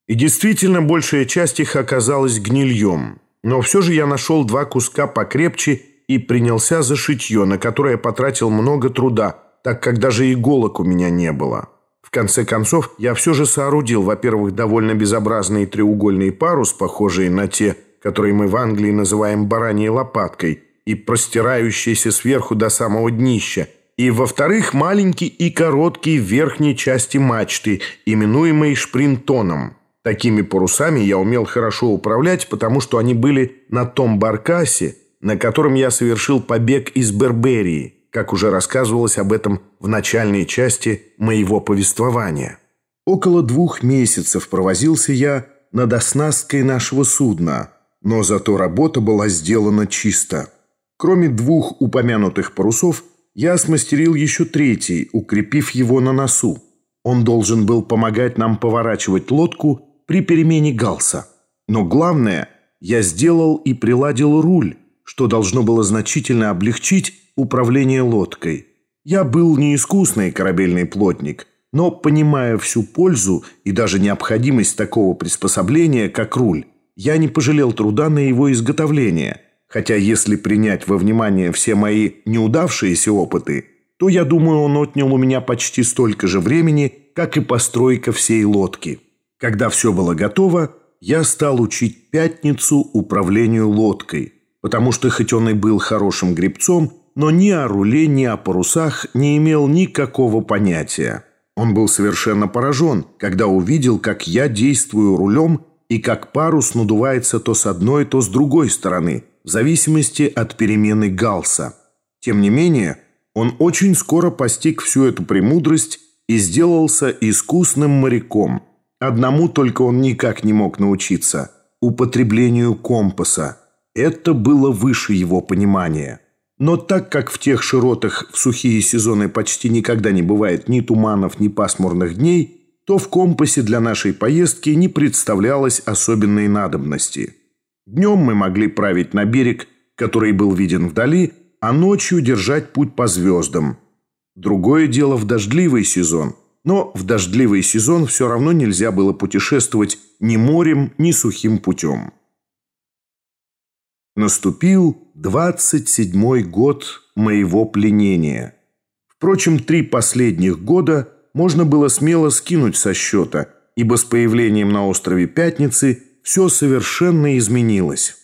И действительно, большая часть их оказалась гнильем. Но все же я нашел два куска покрепче и принялся за шитье, на которое потратил много труда, так как даже иголок у меня не было. В конце концов, я все же соорудил, во-первых, довольно безобразный треугольный парус, похожий на те, которые мы в Англии называем бараньей лопаткой, и простирающийся сверху до самого днища, и, во-вторых, маленький и короткий в верхней части мачты, именуемый шпринтоном. Такими парусами я умел хорошо управлять, потому что они были на том баркасе, на котором я совершил побег из Берберии, как уже рассказывалось об этом в начальной части моего повествования. Около двух месяцев провозился я над оснасткой нашего судна, но зато работа была сделана чисто. Кроме двух упомянутых парусов, я смастерил еще третий, укрепив его на носу. Он должен был помогать нам поворачивать лодку при перемене галса. Но главное, я сделал и приладил руль, что должно было значительно облегчить управление лодкой. Я был не искусный корабельный плотник, но, понимая всю пользу и даже необходимость такого приспособления, как руль, я не пожалел труда на его изготовление, хотя если принять во внимание все мои неудавшиеся опыты, то, я думаю, он отнял у меня почти столько же времени, как и постройка всей лодки. Когда все было готово, я стал учить Пятницу управлению лодкой, потому что хоть он и был хорошим гребцом, но ни о руле, ни о парусах не имел никакого понятия. Он был совершенно поражен, когда увидел, как я действую рулем и как парус надувается то с одной, то с другой стороны, в зависимости от перемены галса. Тем не менее, он очень скоро постиг всю эту премудрость и сделался искусным моряком. Одному только он никак не мог научиться – употреблению компаса. Это было выше его понимания. Но так как в тех широтах в сухие сезоны почти никогда не бывает ни туманов, ни пасмурных дней, то в компасе для нашей поездки не представлялось особенной надобности. Днем мы могли править на берег, который был виден вдали, а ночью держать путь по звездам. Другое дело в дождливый сезон. Но в дождливый сезон все равно нельзя было путешествовать ни морем, ни сухим путем. Наступил двадцать седьмой год моего пленения. Впрочем, три последних года можно было смело скинуть со счета, ибо с появлением на острове Пятницы все совершенно изменилось.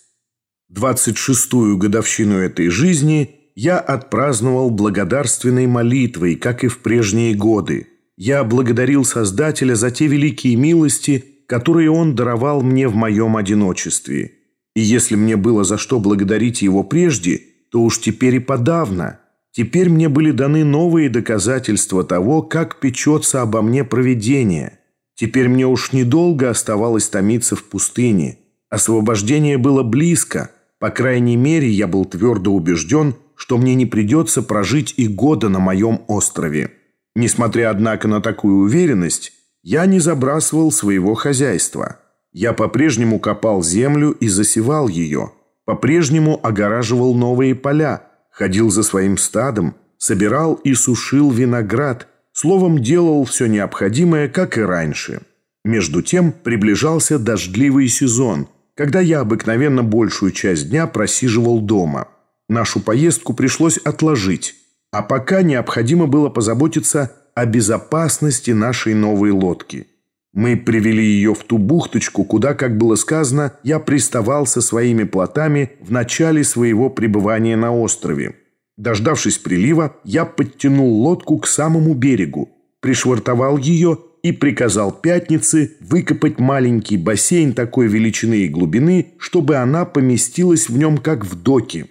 Двадцать шестую годовщину этой жизни я отпраздновал благодарственной молитвой, как и в прежние годы. Я благодарил Создателя за те великие милости, которые Он даровал мне в моем одиночестве – и если мне было за что благодарить его прежде, то уж теперь и подавно. Теперь мне были даны новые доказательства того, как печется обо мне провидение. Теперь мне уж недолго оставалось томиться в пустыне. Освобождение было близко. По крайней мере, я был твердо убежден, что мне не придется прожить и года на моем острове. Несмотря, однако, на такую уверенность, я не забрасывал своего хозяйства. Я по-прежнему копал землю и засевал ее, по-прежнему огораживал новые поля, ходил за своим стадом, собирал и сушил виноград, словом, делал все необходимое, как и раньше. Между тем приближался дождливый сезон, когда я обыкновенно большую часть дня просиживал дома. Нашу поездку пришлось отложить, а пока необходимо было позаботиться о безопасности нашей новой лодки – мы привели ее в ту бухточку, куда, как было сказано, я приставал со своими плотами в начале своего пребывания на острове. Дождавшись прилива, я подтянул лодку к самому берегу, пришвартовал ее и приказал Пятнице выкопать маленький бассейн такой величины и глубины, чтобы она поместилась в нем как в доке.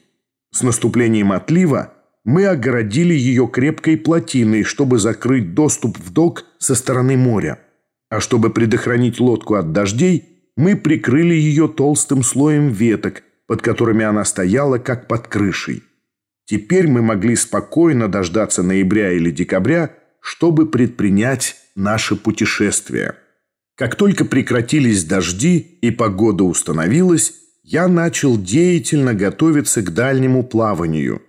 С наступлением отлива мы огородили ее крепкой плотиной, чтобы закрыть доступ в док со стороны моря. А чтобы предохранить лодку от дождей, мы прикрыли ее толстым слоем веток, под которыми она стояла, как под крышей. Теперь мы могли спокойно дождаться ноября или декабря, чтобы предпринять наше путешествие. Как только прекратились дожди и погода установилась, я начал деятельно готовиться к дальнему плаванию.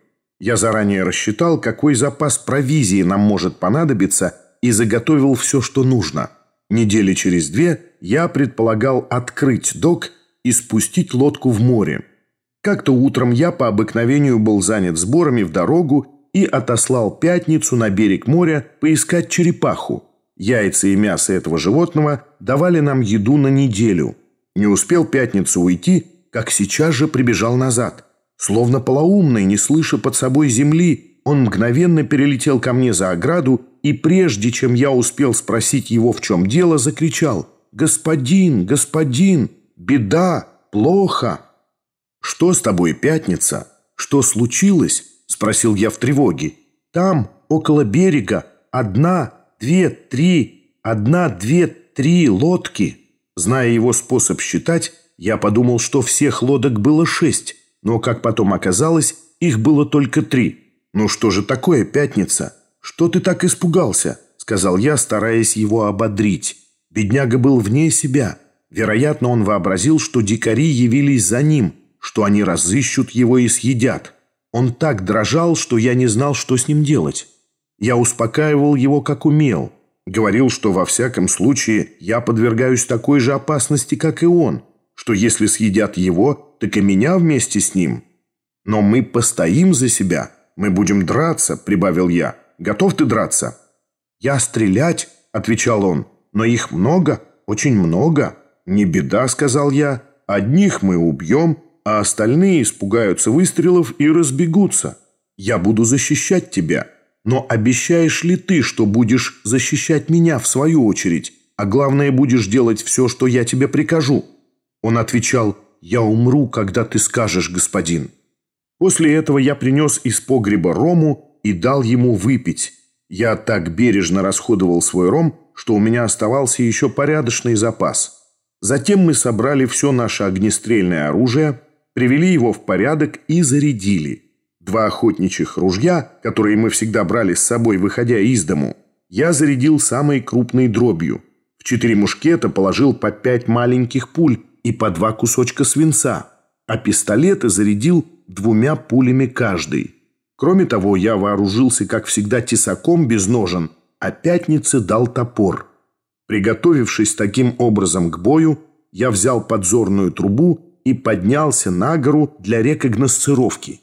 Я заранее рассчитал, какой запас провизии нам может понадобиться, и заготовил все, что нужно. Недели через две я предполагал открыть док и спустить лодку в море. Как-то утром я по обыкновению был занят сборами в дорогу и отослал пятницу на берег моря поискать черепаху. Яйца и мясо этого животного давали нам еду на неделю. Не успел пятницу уйти, как сейчас же прибежал назад. Словно полоумный, не слыша под собой земли, он мгновенно перелетел ко мне за ограду и прежде чем я успел спросить его, в чем дело, закричал «Господин, господин, беда, плохо!» «Что с тобой, пятница? Что случилось?» – спросил я в тревоге. «Там, около берега, одна, две, три, одна, две, три лодки». Зная его способ считать, я подумал, что всех лодок было шесть, но, как потом оказалось, их было только три. «Ну что же такое, пятница? Что ты так испугался?» – сказал я, стараясь его ободрить. Бедняга был вне себя. Вероятно, он вообразил, что дикари явились за ним – что они разыщут его и съедят. Он так дрожал, что я не знал, что с ним делать. Я успокаивал его, как умел. Говорил, что во всяком случае я подвергаюсь такой же опасности, как и он, что если съедят его, так и меня вместе с ним. Но мы постоим за себя, мы будем драться, прибавил я. Готов ты драться? Я стрелять, отвечал он, но их много, очень много. Не беда, сказал я, одних мы убьем, а остальные испугаются выстрелов и разбегутся. Я буду защищать тебя. Но обещаешь ли ты, что будешь защищать меня в свою очередь, а главное, будешь делать все, что я тебе прикажу?» Он отвечал, «Я умру, когда ты скажешь, господин». После этого я принес из погреба рому и дал ему выпить. Я так бережно расходовал свой ром, что у меня оставался еще порядочный запас. Затем мы собрали все наше огнестрельное оружие – привели его в порядок и зарядили. Два охотничьих ружья, которые мы всегда брали с собой, выходя из дому, я зарядил самой крупной дробью. В четыре мушкета положил по пять маленьких пуль и по два кусочка свинца, а пистолеты зарядил двумя пулями каждый. Кроме того, я вооружился, как всегда, тесаком без ножен, а пятнице дал топор. Приготовившись таким образом к бою, я взял подзорную трубу и поднялся на гору для рекогносцировки.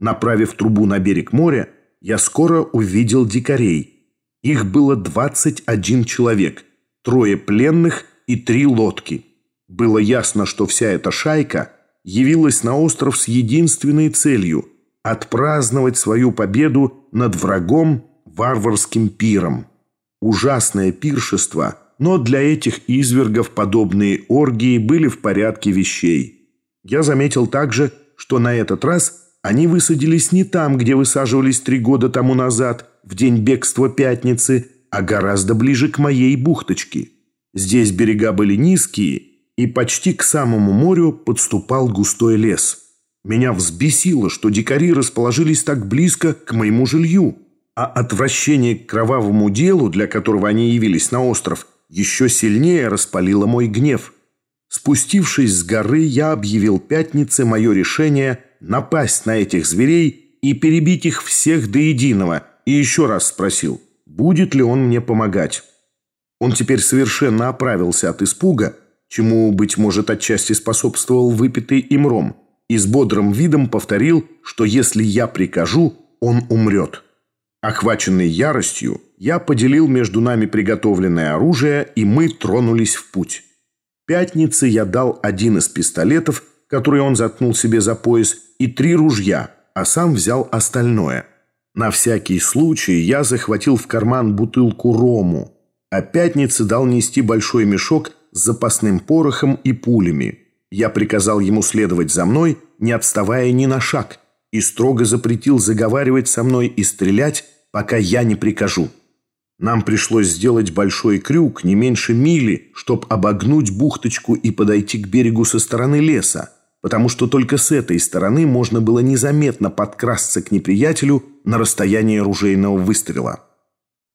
Направив трубу на берег моря, я скоро увидел дикарей. Их было 21 человек, трое пленных и три лодки. Было ясно, что вся эта шайка явилась на остров с единственной целью – отпраздновать свою победу над врагом варварским пиром. Ужасное пиршество – но для этих извергов подобные оргии были в порядке вещей. Я заметил также, что на этот раз они высадились не там, где высаживались три года тому назад, в день бегства пятницы, а гораздо ближе к моей бухточке. Здесь берега были низкие, и почти к самому морю подступал густой лес. Меня взбесило, что дикари расположились так близко к моему жилью, а отвращение к кровавому делу, для которого они явились на остров – еще сильнее распалило мой гнев. Спустившись с горы, я объявил Пятнице мое решение напасть на этих зверей и перебить их всех до единого, и еще раз спросил, будет ли он мне помогать. Он теперь совершенно оправился от испуга, чему, быть может, отчасти способствовал выпитый им ром, и с бодрым видом повторил, что если я прикажу, он умрет. Охваченный яростью, я поделил между нами приготовленное оружие, и мы тронулись в путь. Пятнице я дал один из пистолетов, который он заткнул себе за пояс, и три ружья, а сам взял остальное. На всякий случай я захватил в карман бутылку рому, а Пятнице дал нести большой мешок запасным порохом и пулями. Я приказал ему следовать за мной, не отставая ни на шаг, и строго запретил заговаривать со мной и стрелять, пока я не прикажу. Нам пришлось сделать большой крюк, не меньше мили, чтобы обогнуть бухточку и подойти к берегу со стороны леса, потому что только с этой стороны можно было незаметно подкрасться к неприятелю на расстояние ружейного выстрела.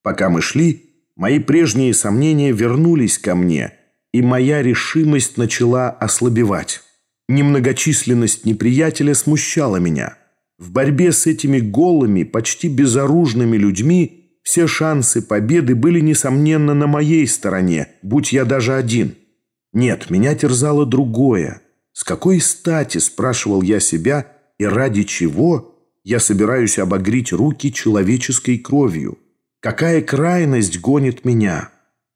Пока мы шли, мои прежние сомнения вернулись ко мне, и моя решимость начала ослабевать. Немногочисленность неприятеля смущала меня. В борьбе с этими голыми, почти безоружными людьми все шансы победы были, несомненно, на моей стороне, будь я даже один. Нет, меня терзало другое. С какой стати, спрашивал я себя, и ради чего я собираюсь обогреть руки человеческой кровью? Какая крайность гонит меня?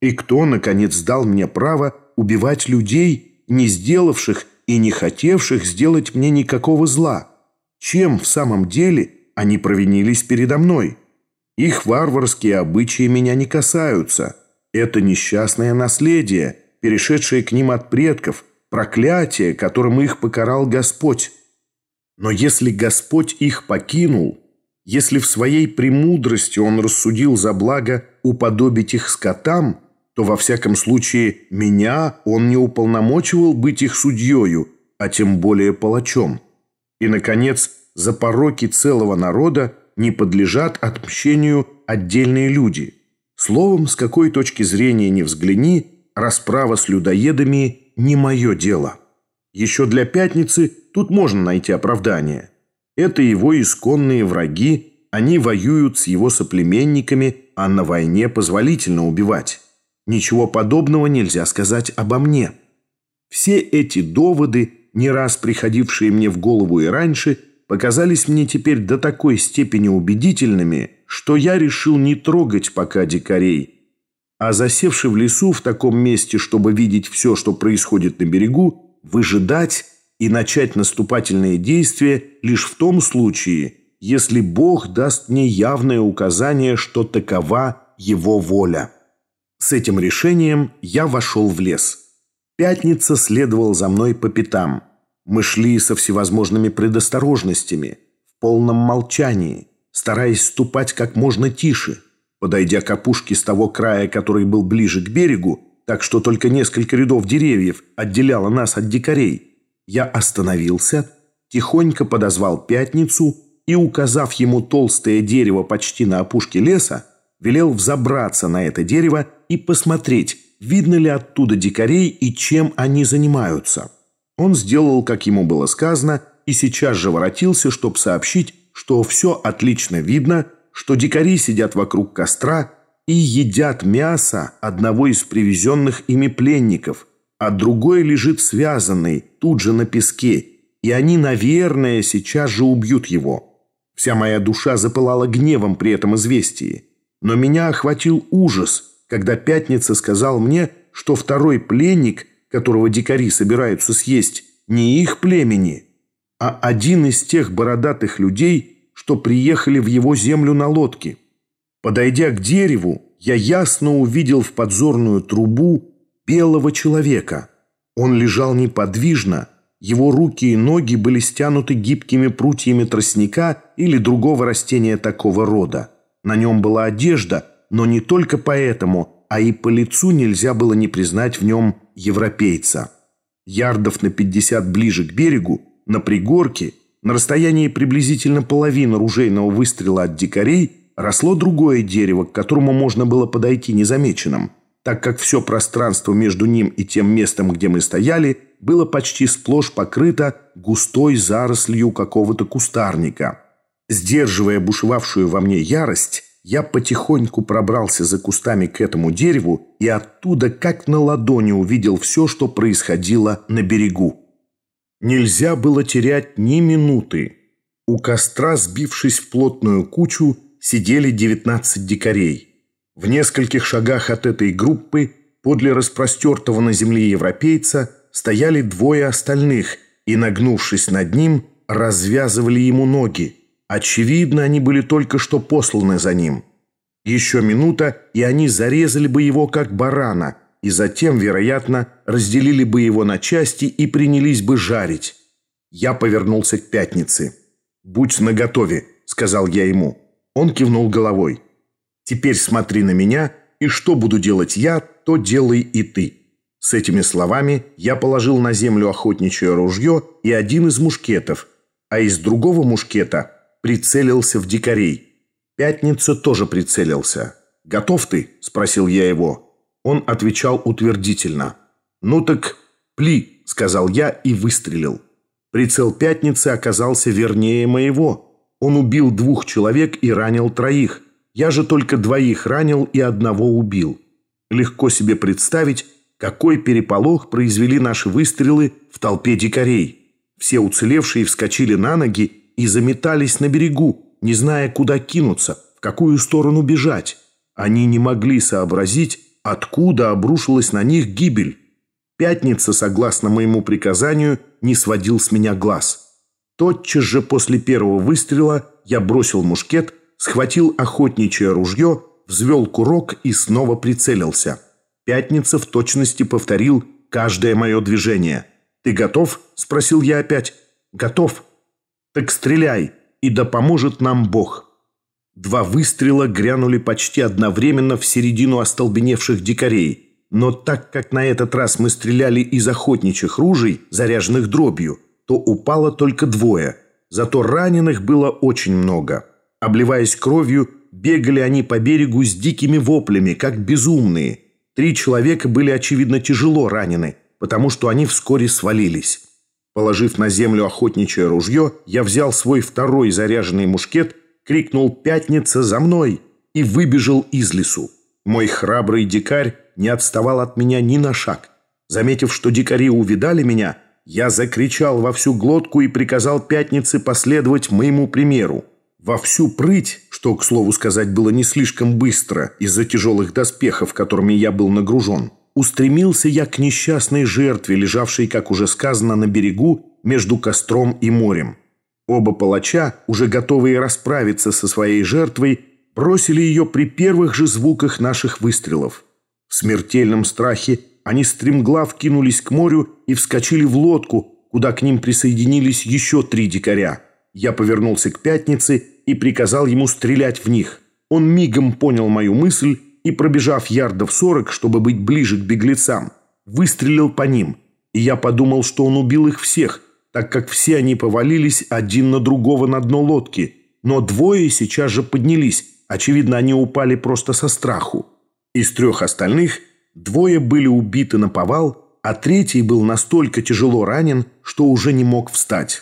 И кто, наконец, дал мне право убивать людей, не сделавших и не хотевших сделать мне никакого зла? Чем в самом деле они провинились передо мной? Их варварские обычаи меня не касаются. Это несчастное наследие, перешедшее к ним от предков, проклятие, которым их покарал Господь. Но если Господь их покинул, если в своей премудрости Он рассудил за благо уподобить их скотам, то во всяком случае меня Он не уполномочивал быть их судьею, а тем более палачом. И, наконец, за пороки целого народа не подлежат отмщению отдельные люди. Словом, с какой точки зрения не взгляни, расправа с людоедами не мое дело. Еще для пятницы тут можно найти оправдание. Это его исконные враги, они воюют с его соплеменниками, а на войне позволительно убивать. Ничего подобного нельзя сказать обо мне. Все эти доводы, не раз приходившие мне в голову и раньше, показались мне теперь до такой степени убедительными, что я решил не трогать пока дикарей, а засевший в лесу в таком месте, чтобы видеть все, что происходит на берегу, выжидать и начать наступательные действия лишь в том случае, если Бог даст мне явное указание, что такова Его воля. С этим решением я вошел в лес. Пятница следовал за мной по пятам. Мы шли со всевозможными предосторожностями, в полном молчании, стараясь ступать как можно тише. Подойдя к опушке с того края, который был ближе к берегу, так что только несколько рядов деревьев отделяло нас от дикарей, я остановился, тихонько подозвал Пятницу и, указав ему толстое дерево почти на опушке леса, велел взобраться на это дерево и посмотреть, видно ли оттуда дикарей и чем они занимаются. Он сделал, как ему было сказано, и сейчас же воротился, чтобы сообщить, что все отлично видно, что дикари сидят вокруг костра и едят мясо одного из привезенных ими пленников, а другой лежит связанный тут же на песке, и они, наверное, сейчас же убьют его. Вся моя душа запылала гневом при этом известии. Но меня охватил ужас, когда Пятница сказал мне, что второй пленник, которого дикари собираются съесть, не их племени, а один из тех бородатых людей, что приехали в его землю на лодке. Подойдя к дереву, я ясно увидел в подзорную трубу белого человека. Он лежал неподвижно, его руки и ноги были стянуты гибкими прутьями тростника или другого растения такого рода. На нем была одежда, но не только поэтому, а и по лицу нельзя было не признать в нем европейца. Ярдов на 50 ближе к берегу, на пригорке, на расстоянии приблизительно половины ружейного выстрела от дикарей, росло другое дерево, к которому можно было подойти незамеченным, так как все пространство между ним и тем местом, где мы стояли, было почти сплошь покрыто густой зарослью какого-то кустарника – Сдерживая бушевавшую во мне ярость, я потихоньку пробрался за кустами к этому дереву и оттуда, как на ладони, увидел все, что происходило на берегу. Нельзя было терять ни минуты. У костра, сбившись в плотную кучу, сидели 19 дикарей. В нескольких шагах от этой группы, подле распростертого на земле европейца, стояли двое остальных и, нагнувшись над ним, развязывали ему ноги. Очевидно, они были только что посланы за ним. Еще минута, и они зарезали бы его как барана, и затем, вероятно, разделили бы его на части и принялись бы жарить. Я повернулся к пятнице. «Будь наготове», — сказал я ему. Он кивнул головой. «Теперь смотри на меня, и что буду делать я, то делай и ты». С этими словами я положил на землю охотничье ружье и один из мушкетов, а из другого мушкета прицелился в дикарей. Пятница тоже прицелился. «Готов ты?» – спросил я его. Он отвечал утвердительно. «Ну так пли!» — сказал я и выстрелил. Прицел пятницы оказался вернее моего. Он убил двух человек и ранил троих. Я же только двоих ранил и одного убил. Легко себе представить, какой переполох произвели наши выстрелы в толпе дикарей. Все уцелевшие вскочили на ноги и заметались на берегу, не зная, куда кинуться, в какую сторону бежать. Они не могли сообразить, откуда обрушилась на них гибель. Пятница, согласно моему приказанию, не сводил с меня глаз. Тотчас же после первого выстрела я бросил мушкет, схватил охотничье ружье, взвел курок и снова прицелился. Пятница в точности повторил каждое мое движение. «Ты готов?» – спросил я опять. «Готов». «Так стреляй, и да поможет нам Бог». Два выстрела грянули почти одновременно в середину остолбеневших дикарей. Но так как на этот раз мы стреляли из охотничьих ружей, заряженных дробью, то упало только двое. Зато раненых было очень много. Обливаясь кровью, бегали они по берегу с дикими воплями, как безумные. Три человека были, очевидно, тяжело ранены, потому что они вскоре свалились. Положив на землю охотничье ружье, я взял свой второй заряженный мушкет – крикнул «Пятница за мной!» и выбежал из лесу. Мой храбрый дикарь не отставал от меня ни на шаг. Заметив, что дикари увидали меня, я закричал во всю глотку и приказал Пятнице последовать моему примеру. Во всю прыть, что, к слову сказать, было не слишком быстро из-за тяжелых доспехов, которыми я был нагружен, устремился я к несчастной жертве, лежавшей, как уже сказано, на берегу между костром и морем. Оба палача, уже готовые расправиться со своей жертвой, бросили ее при первых же звуках наших выстрелов. В смертельном страхе они стремглав кинулись к морю и вскочили в лодку, куда к ним присоединились еще три дикаря. Я повернулся к пятнице и приказал ему стрелять в них. Он мигом понял мою мысль и, пробежав ярдов сорок, чтобы быть ближе к беглецам, выстрелил по ним. И я подумал, что он убил их всех – так как все они повалились один на другого на дно лодки, но двое сейчас же поднялись, очевидно, они упали просто со страху. Из трех остальных двое были убиты на повал, а третий был настолько тяжело ранен, что уже не мог встать.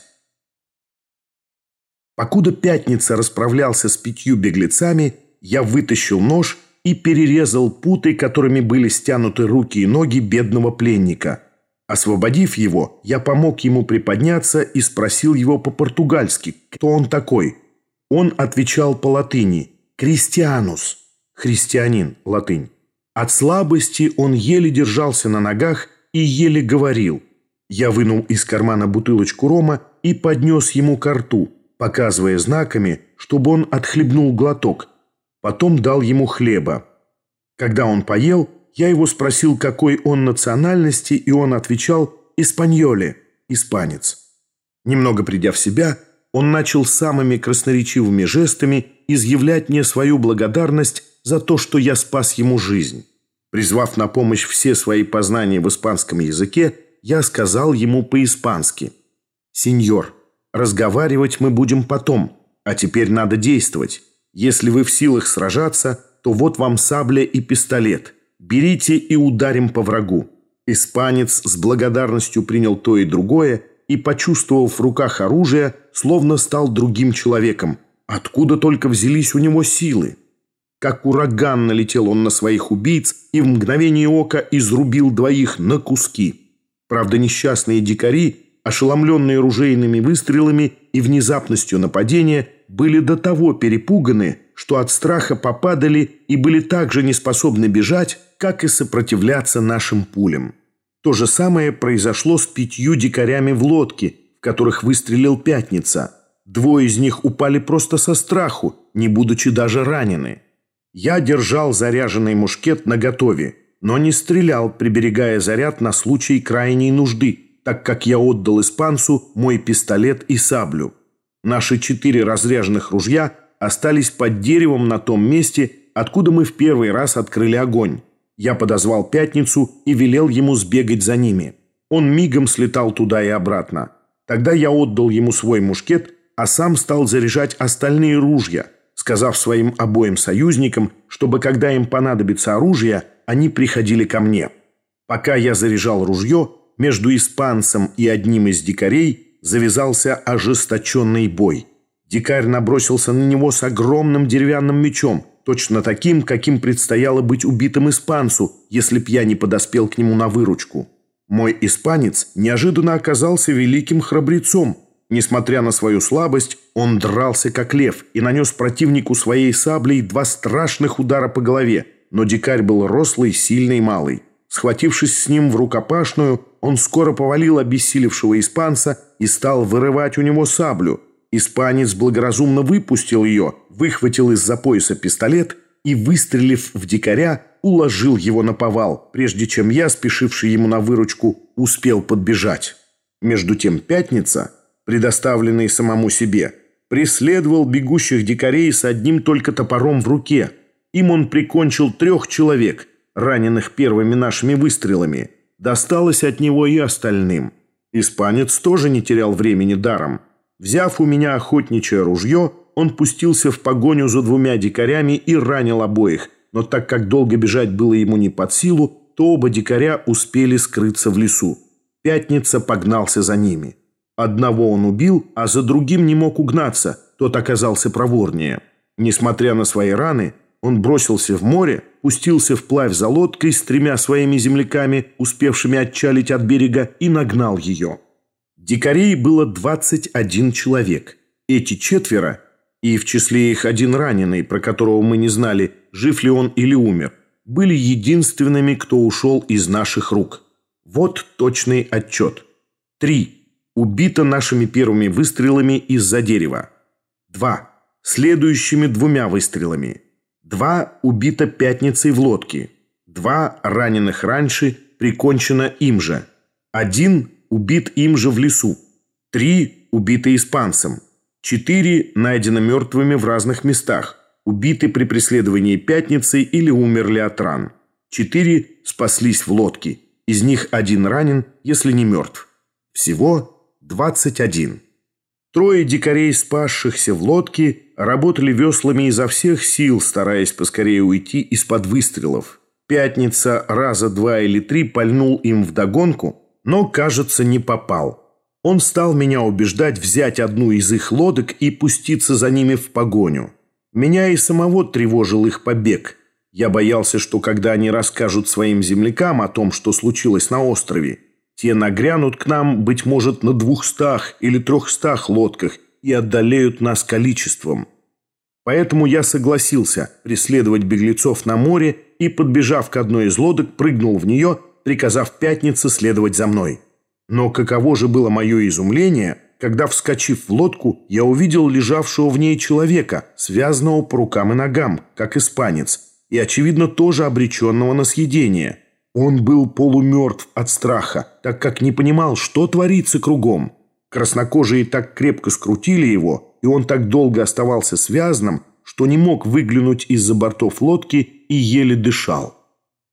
Покуда Пятница расправлялся с пятью беглецами, я вытащил нож и перерезал путы, которыми были стянуты руки и ноги бедного пленника – Освободив его, я помог ему приподняться и спросил его по-португальски, кто он такой. Он отвечал по-латыни «Кристианус» – «христианин» – латынь. От слабости он еле держался на ногах и еле говорил. Я вынул из кармана бутылочку рома и поднес ему ко рту, показывая знаками, чтобы он отхлебнул глоток. Потом дал ему хлеба. Когда он поел – я его спросил, какой он национальности, и он отвечал «Испаньоле» – «испанец». Немного придя в себя, он начал самыми красноречивыми жестами изъявлять мне свою благодарность за то, что я спас ему жизнь. Призвав на помощь все свои познания в испанском языке, я сказал ему по-испански «Сеньор, разговаривать мы будем потом, а теперь надо действовать. Если вы в силах сражаться, то вот вам сабля и пистолет». «Берите и ударим по врагу». Испанец с благодарностью принял то и другое и, почувствовав в руках оружие, словно стал другим человеком. Откуда только взялись у него силы? Как ураган налетел он на своих убийц и в мгновение ока изрубил двоих на куски. Правда, несчастные дикари, ошеломленные ружейными выстрелами и внезапностью нападения, были до того перепуганы, что от страха попадали и были также неспособны бежать, как и сопротивляться нашим пулям. То же самое произошло с пятью дикарями в лодке, в которых выстрелил Пятница. Двое из них упали просто со страху, не будучи даже ранены. Я держал заряженный мушкет наготове, но не стрелял, приберегая заряд на случай крайней нужды, так как я отдал испанцу мой пистолет и саблю. Наши четыре разряженных ружья остались под деревом на том месте, откуда мы в первый раз открыли огонь. Я подозвал Пятницу и велел ему сбегать за ними. Он мигом слетал туда и обратно. Тогда я отдал ему свой мушкет, а сам стал заряжать остальные ружья, сказав своим обоим союзникам, чтобы когда им понадобится оружие, они приходили ко мне. Пока я заряжал ружье, между испанцем и одним из дикарей завязался ожесточенный бой. Дикарь набросился на него с огромным деревянным мечом, точно таким, каким предстояло быть убитым испанцу, если б я не подоспел к нему на выручку. Мой испанец неожиданно оказался великим храбрецом. Несмотря на свою слабость, он дрался как лев и нанес противнику своей саблей два страшных удара по голове, но дикарь был рослый, сильный, малый. Схватившись с ним в рукопашную, он скоро повалил обессилевшего испанца и стал вырывать у него саблю. Испанец благоразумно выпустил ее, выхватил из-за пояса пистолет и, выстрелив в дикаря, уложил его на повал, прежде чем я, спешивший ему на выручку, успел подбежать. Между тем Пятница, предоставленный самому себе, преследовал бегущих дикарей с одним только топором в руке. Им он прикончил трех человек, раненых первыми нашими выстрелами. Досталось от него и остальным. Испанец тоже не терял времени даром. Взяв у меня охотничье ружье, он пустился в погоню за двумя дикарями и ранил обоих – но так как долго бежать было ему не под силу, то оба дикаря успели скрыться в лесу. Пятница погнался за ними. Одного он убил, а за другим не мог угнаться, тот оказался проворнее. Несмотря на свои раны, он бросился в море, пустился вплавь за лодкой с тремя своими земляками, успевшими отчалить от берега, и нагнал ее. Дикарей было 21 человек. Эти четверо и в числе их один раненый, про которого мы не знали, жив ли он или умер, были единственными, кто ушел из наших рук. Вот точный отчет. Три. Убито нашими первыми выстрелами из-за дерева. Два. Следующими двумя выстрелами. Два. Убито пятницей в лодке. Два. Раненых раньше, прикончено им же. Один. Убит им же в лесу. Три. Убиты испанцем. Четыре найдены мертвыми в разных местах, убиты при преследовании пятницей или умерли от ран. Четыре спаслись в лодке, из них один ранен, если не мертв. Всего 21. Трое дикарей, спасшихся в лодке, работали веслами изо всех сил, стараясь поскорее уйти из-под выстрелов. Пятница раза два или три пальнул им вдогонку, но, кажется, не попал. Он стал меня убеждать взять одну из их лодок и пуститься за ними в погоню. Меня и самого тревожил их побег. Я боялся, что когда они расскажут своим землякам о том, что случилось на острове, те нагрянут к нам, быть может, на двухстах или трехстах лодках и отдалеют нас количеством. Поэтому я согласился преследовать беглецов на море и, подбежав к одной из лодок, прыгнул в нее, приказав пятнице следовать за мной. Но каково же было мое изумление, когда, вскочив в лодку, я увидел лежавшего в ней человека, связанного по рукам и ногам, как испанец, и, очевидно, тоже обреченного на съедение. Он был полумертв от страха, так как не понимал, что творится кругом. Краснокожие так крепко скрутили его, и он так долго оставался связанным, что не мог выглянуть из-за бортов лодки и еле дышал.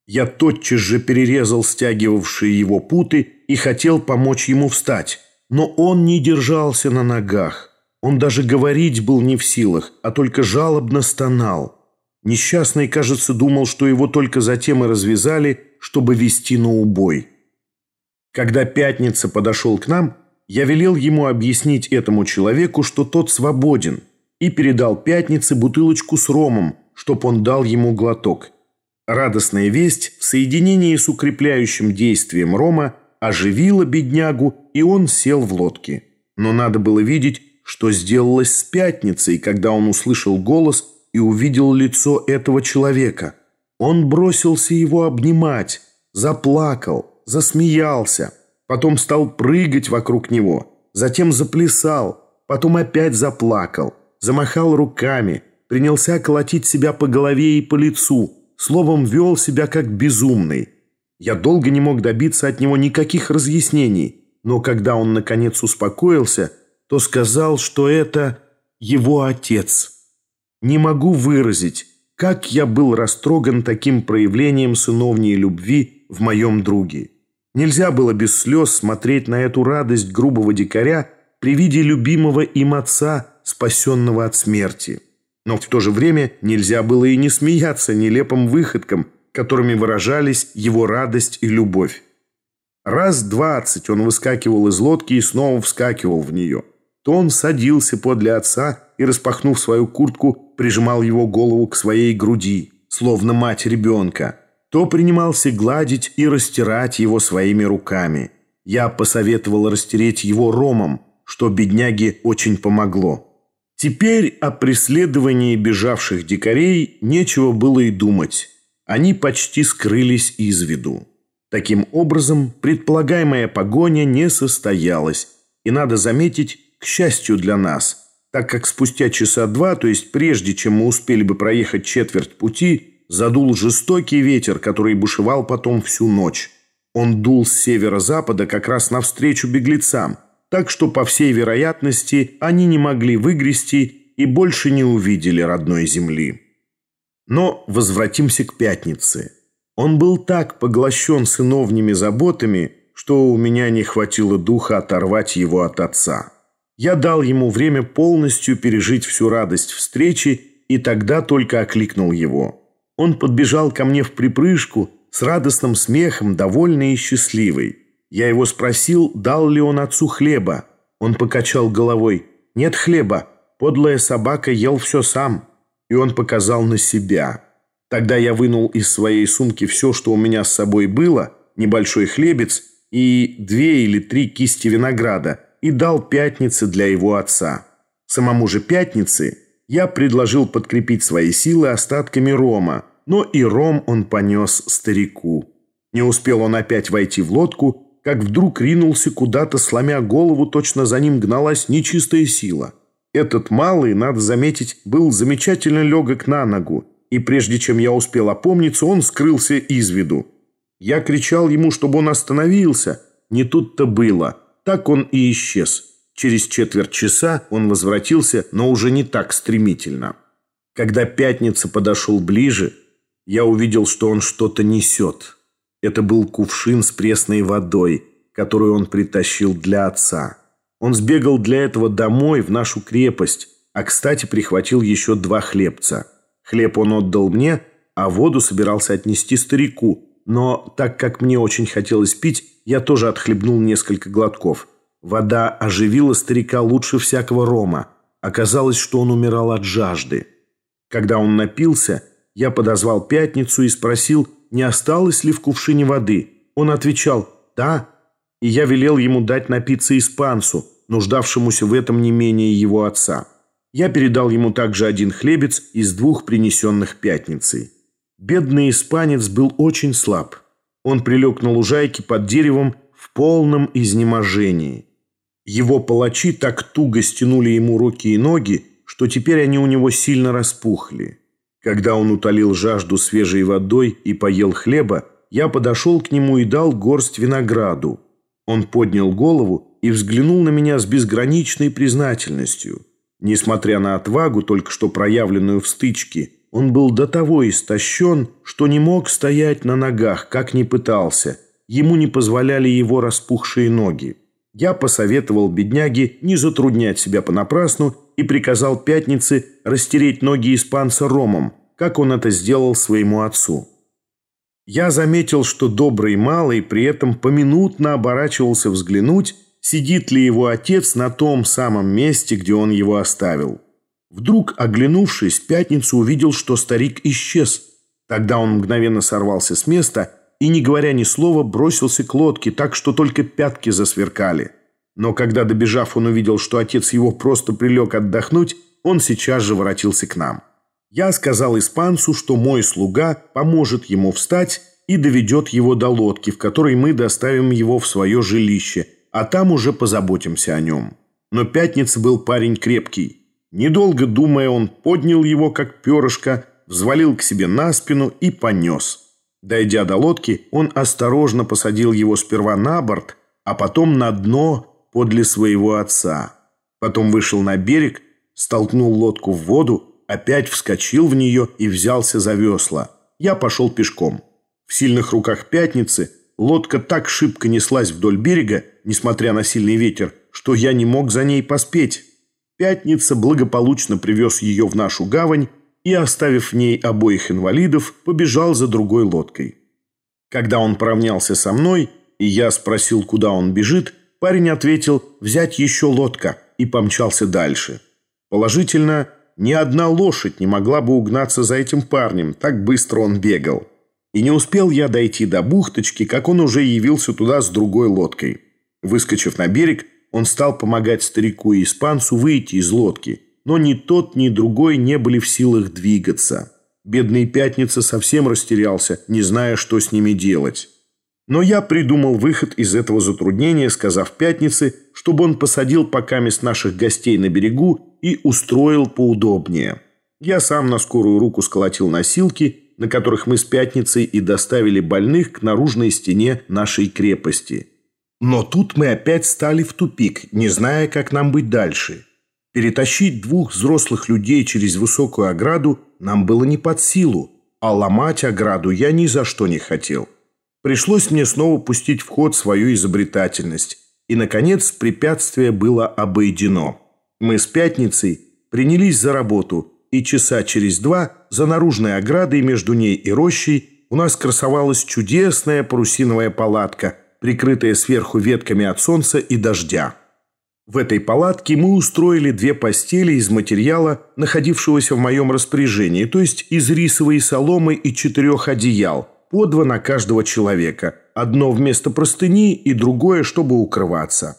Я тотчас же перерезал стягивавшие его путы и хотел помочь ему встать. Но он не держался на ногах. Он даже говорить был не в силах, а только жалобно стонал. Несчастный, кажется, думал, что его только затем и развязали, чтобы вести на убой. Когда Пятница подошел к нам, я велел ему объяснить этому человеку, что тот свободен, и передал Пятнице бутылочку с ромом, чтоб он дал ему глоток – Радостная весть в соединении с укрепляющим действием Рома оживила беднягу, и он сел в лодке. Но надо было видеть, что сделалось с пятницей, когда он услышал голос и увидел лицо этого человека. Он бросился его обнимать, заплакал, засмеялся, потом стал прыгать вокруг него, затем заплясал, потом опять заплакал, замахал руками, принялся колотить себя по голове и по лицу – словом, вел себя как безумный. Я долго не мог добиться от него никаких разъяснений, но когда он, наконец, успокоился, то сказал, что это его отец. Не могу выразить, как я был растроган таким проявлением сыновней любви в моем друге. Нельзя было без слез смотреть на эту радость грубого дикаря при виде любимого им отца, спасенного от смерти. Но в то же время нельзя было и не смеяться нелепым выходкам, которыми выражались его радость и любовь. Раз двадцать он выскакивал из лодки и снова вскакивал в нее. То он садился подле отца и, распахнув свою куртку, прижимал его голову к своей груди, словно мать ребенка. То принимался гладить и растирать его своими руками. Я посоветовал растереть его ромом, что бедняге очень помогло. Теперь о преследовании бежавших дикарей нечего было и думать. Они почти скрылись из виду. Таким образом, предполагаемая погоня не состоялась. И надо заметить, к счастью для нас, так как спустя часа два, то есть прежде, чем мы успели бы проехать четверть пути, задул жестокий ветер, который бушевал потом всю ночь. Он дул с северо-запада как раз навстречу беглецам – так что, по всей вероятности, они не могли выгрести и больше не увидели родной земли. Но возвратимся к пятнице. Он был так поглощен сыновними заботами, что у меня не хватило духа оторвать его от отца. Я дал ему время полностью пережить всю радость встречи и тогда только окликнул его. Он подбежал ко мне в припрыжку с радостным смехом, довольный и счастливый. Я его спросил, дал ли он отцу хлеба. Он покачал головой. «Нет хлеба. Подлая собака ел все сам». И он показал на себя. Тогда я вынул из своей сумки все, что у меня с собой было, небольшой хлебец и две или три кисти винограда, и дал пятнице для его отца. Самому же пятнице я предложил подкрепить свои силы остатками рома, но и ром он понес старику. Не успел он опять войти в лодку, как вдруг ринулся куда-то, сломя голову, точно за ним гналась нечистая сила. Этот малый, надо заметить, был замечательно легок на ногу, и прежде чем я успел опомниться, он скрылся из виду. Я кричал ему, чтобы он остановился. Не тут-то было. Так он и исчез. Через четверть часа он возвратился, но уже не так стремительно. Когда пятница подошел ближе, я увидел, что он что-то несет. Это был кувшин с пресной водой, которую он притащил для отца. Он сбегал для этого домой, в нашу крепость, а, кстати, прихватил еще два хлебца. Хлеб он отдал мне, а воду собирался отнести старику, но так как мне очень хотелось пить, я тоже отхлебнул несколько глотков. Вода оживила старика лучше всякого рома. Оказалось, что он умирал от жажды. Когда он напился, я подозвал пятницу и спросил, не осталось ли в кувшине воды. Он отвечал «да», и я велел ему дать напиться испанцу, нуждавшемуся в этом не менее его отца. Я передал ему также один хлебец из двух принесенных пятницей. Бедный испанец был очень слаб. Он прилег на лужайке под деревом в полном изнеможении. Его палачи так туго стянули ему руки и ноги, что теперь они у него сильно распухли. Когда он утолил жажду свежей водой и поел хлеба, я подошел к нему и дал горсть винограду. Он поднял голову и взглянул на меня с безграничной признательностью. Несмотря на отвагу, только что проявленную в стычке, он был до того истощен, что не мог стоять на ногах, как ни пытался. Ему не позволяли его распухшие ноги. Я посоветовал бедняге не затруднять себя понапрасну и приказал Пятнице растереть ноги испанца ромом, как он это сделал своему отцу. Я заметил, что добрый малый при этом поминутно оборачивался взглянуть, сидит ли его отец на том самом месте, где он его оставил. Вдруг, оглянувшись, Пятницу увидел, что старик исчез. Тогда он мгновенно сорвался с места и, не говоря ни слова, бросился к лодке, так что только пятки засверкали. Но когда, добежав, он увидел, что отец его просто прилег отдохнуть, он сейчас же воротился к нам. Я сказал испанцу, что мой слуга поможет ему встать и доведет его до лодки, в которой мы доставим его в свое жилище, а там уже позаботимся о нем. Но Пятница был парень крепкий. Недолго думая, он поднял его, как перышко, взвалил к себе на спину и понес. Дойдя до лодки, он осторожно посадил его сперва на борт, а потом на дно подле своего отца. Потом вышел на берег, столкнул лодку в воду опять вскочил в нее и взялся за весла. Я пошел пешком. В сильных руках пятницы лодка так шибко неслась вдоль берега, несмотря на сильный ветер, что я не мог за ней поспеть. Пятница благополучно привез ее в нашу гавань и, оставив в ней обоих инвалидов, побежал за другой лодкой. Когда он поравнялся со мной, и я спросил, куда он бежит, парень ответил «взять еще лодка» и помчался дальше. Положительно, ни одна лошадь не могла бы угнаться за этим парнем, так быстро он бегал. И не успел я дойти до бухточки, как он уже явился туда с другой лодкой. Выскочив на берег, он стал помогать старику и испанцу выйти из лодки, но ни тот, ни другой не были в силах двигаться. Бедный Пятница совсем растерялся, не зная, что с ними делать. Но я придумал выход из этого затруднения, сказав Пятнице, чтобы он посадил покамест наших гостей на берегу и устроил поудобнее. Я сам на скорую руку сколотил носилки, на которых мы с Пятницей и доставили больных к наружной стене нашей крепости. Но тут мы опять стали в тупик, не зная, как нам быть дальше. Перетащить двух взрослых людей через высокую ограду нам было не под силу, а ломать ограду я ни за что не хотел. Пришлось мне снова пустить в ход свою изобретательность. И, наконец, препятствие было обойдено. Мы с Пятницей принялись за работу, и часа через два за наружной оградой между ней и рощей у нас красовалась чудесная парусиновая палатка – прикрытая сверху ветками от солнца и дождя. В этой палатке мы устроили две постели из материала, находившегося в моем распоряжении, то есть из рисовой соломы и четырех одеял, по два на каждого человека, одно вместо простыни и другое, чтобы укрываться.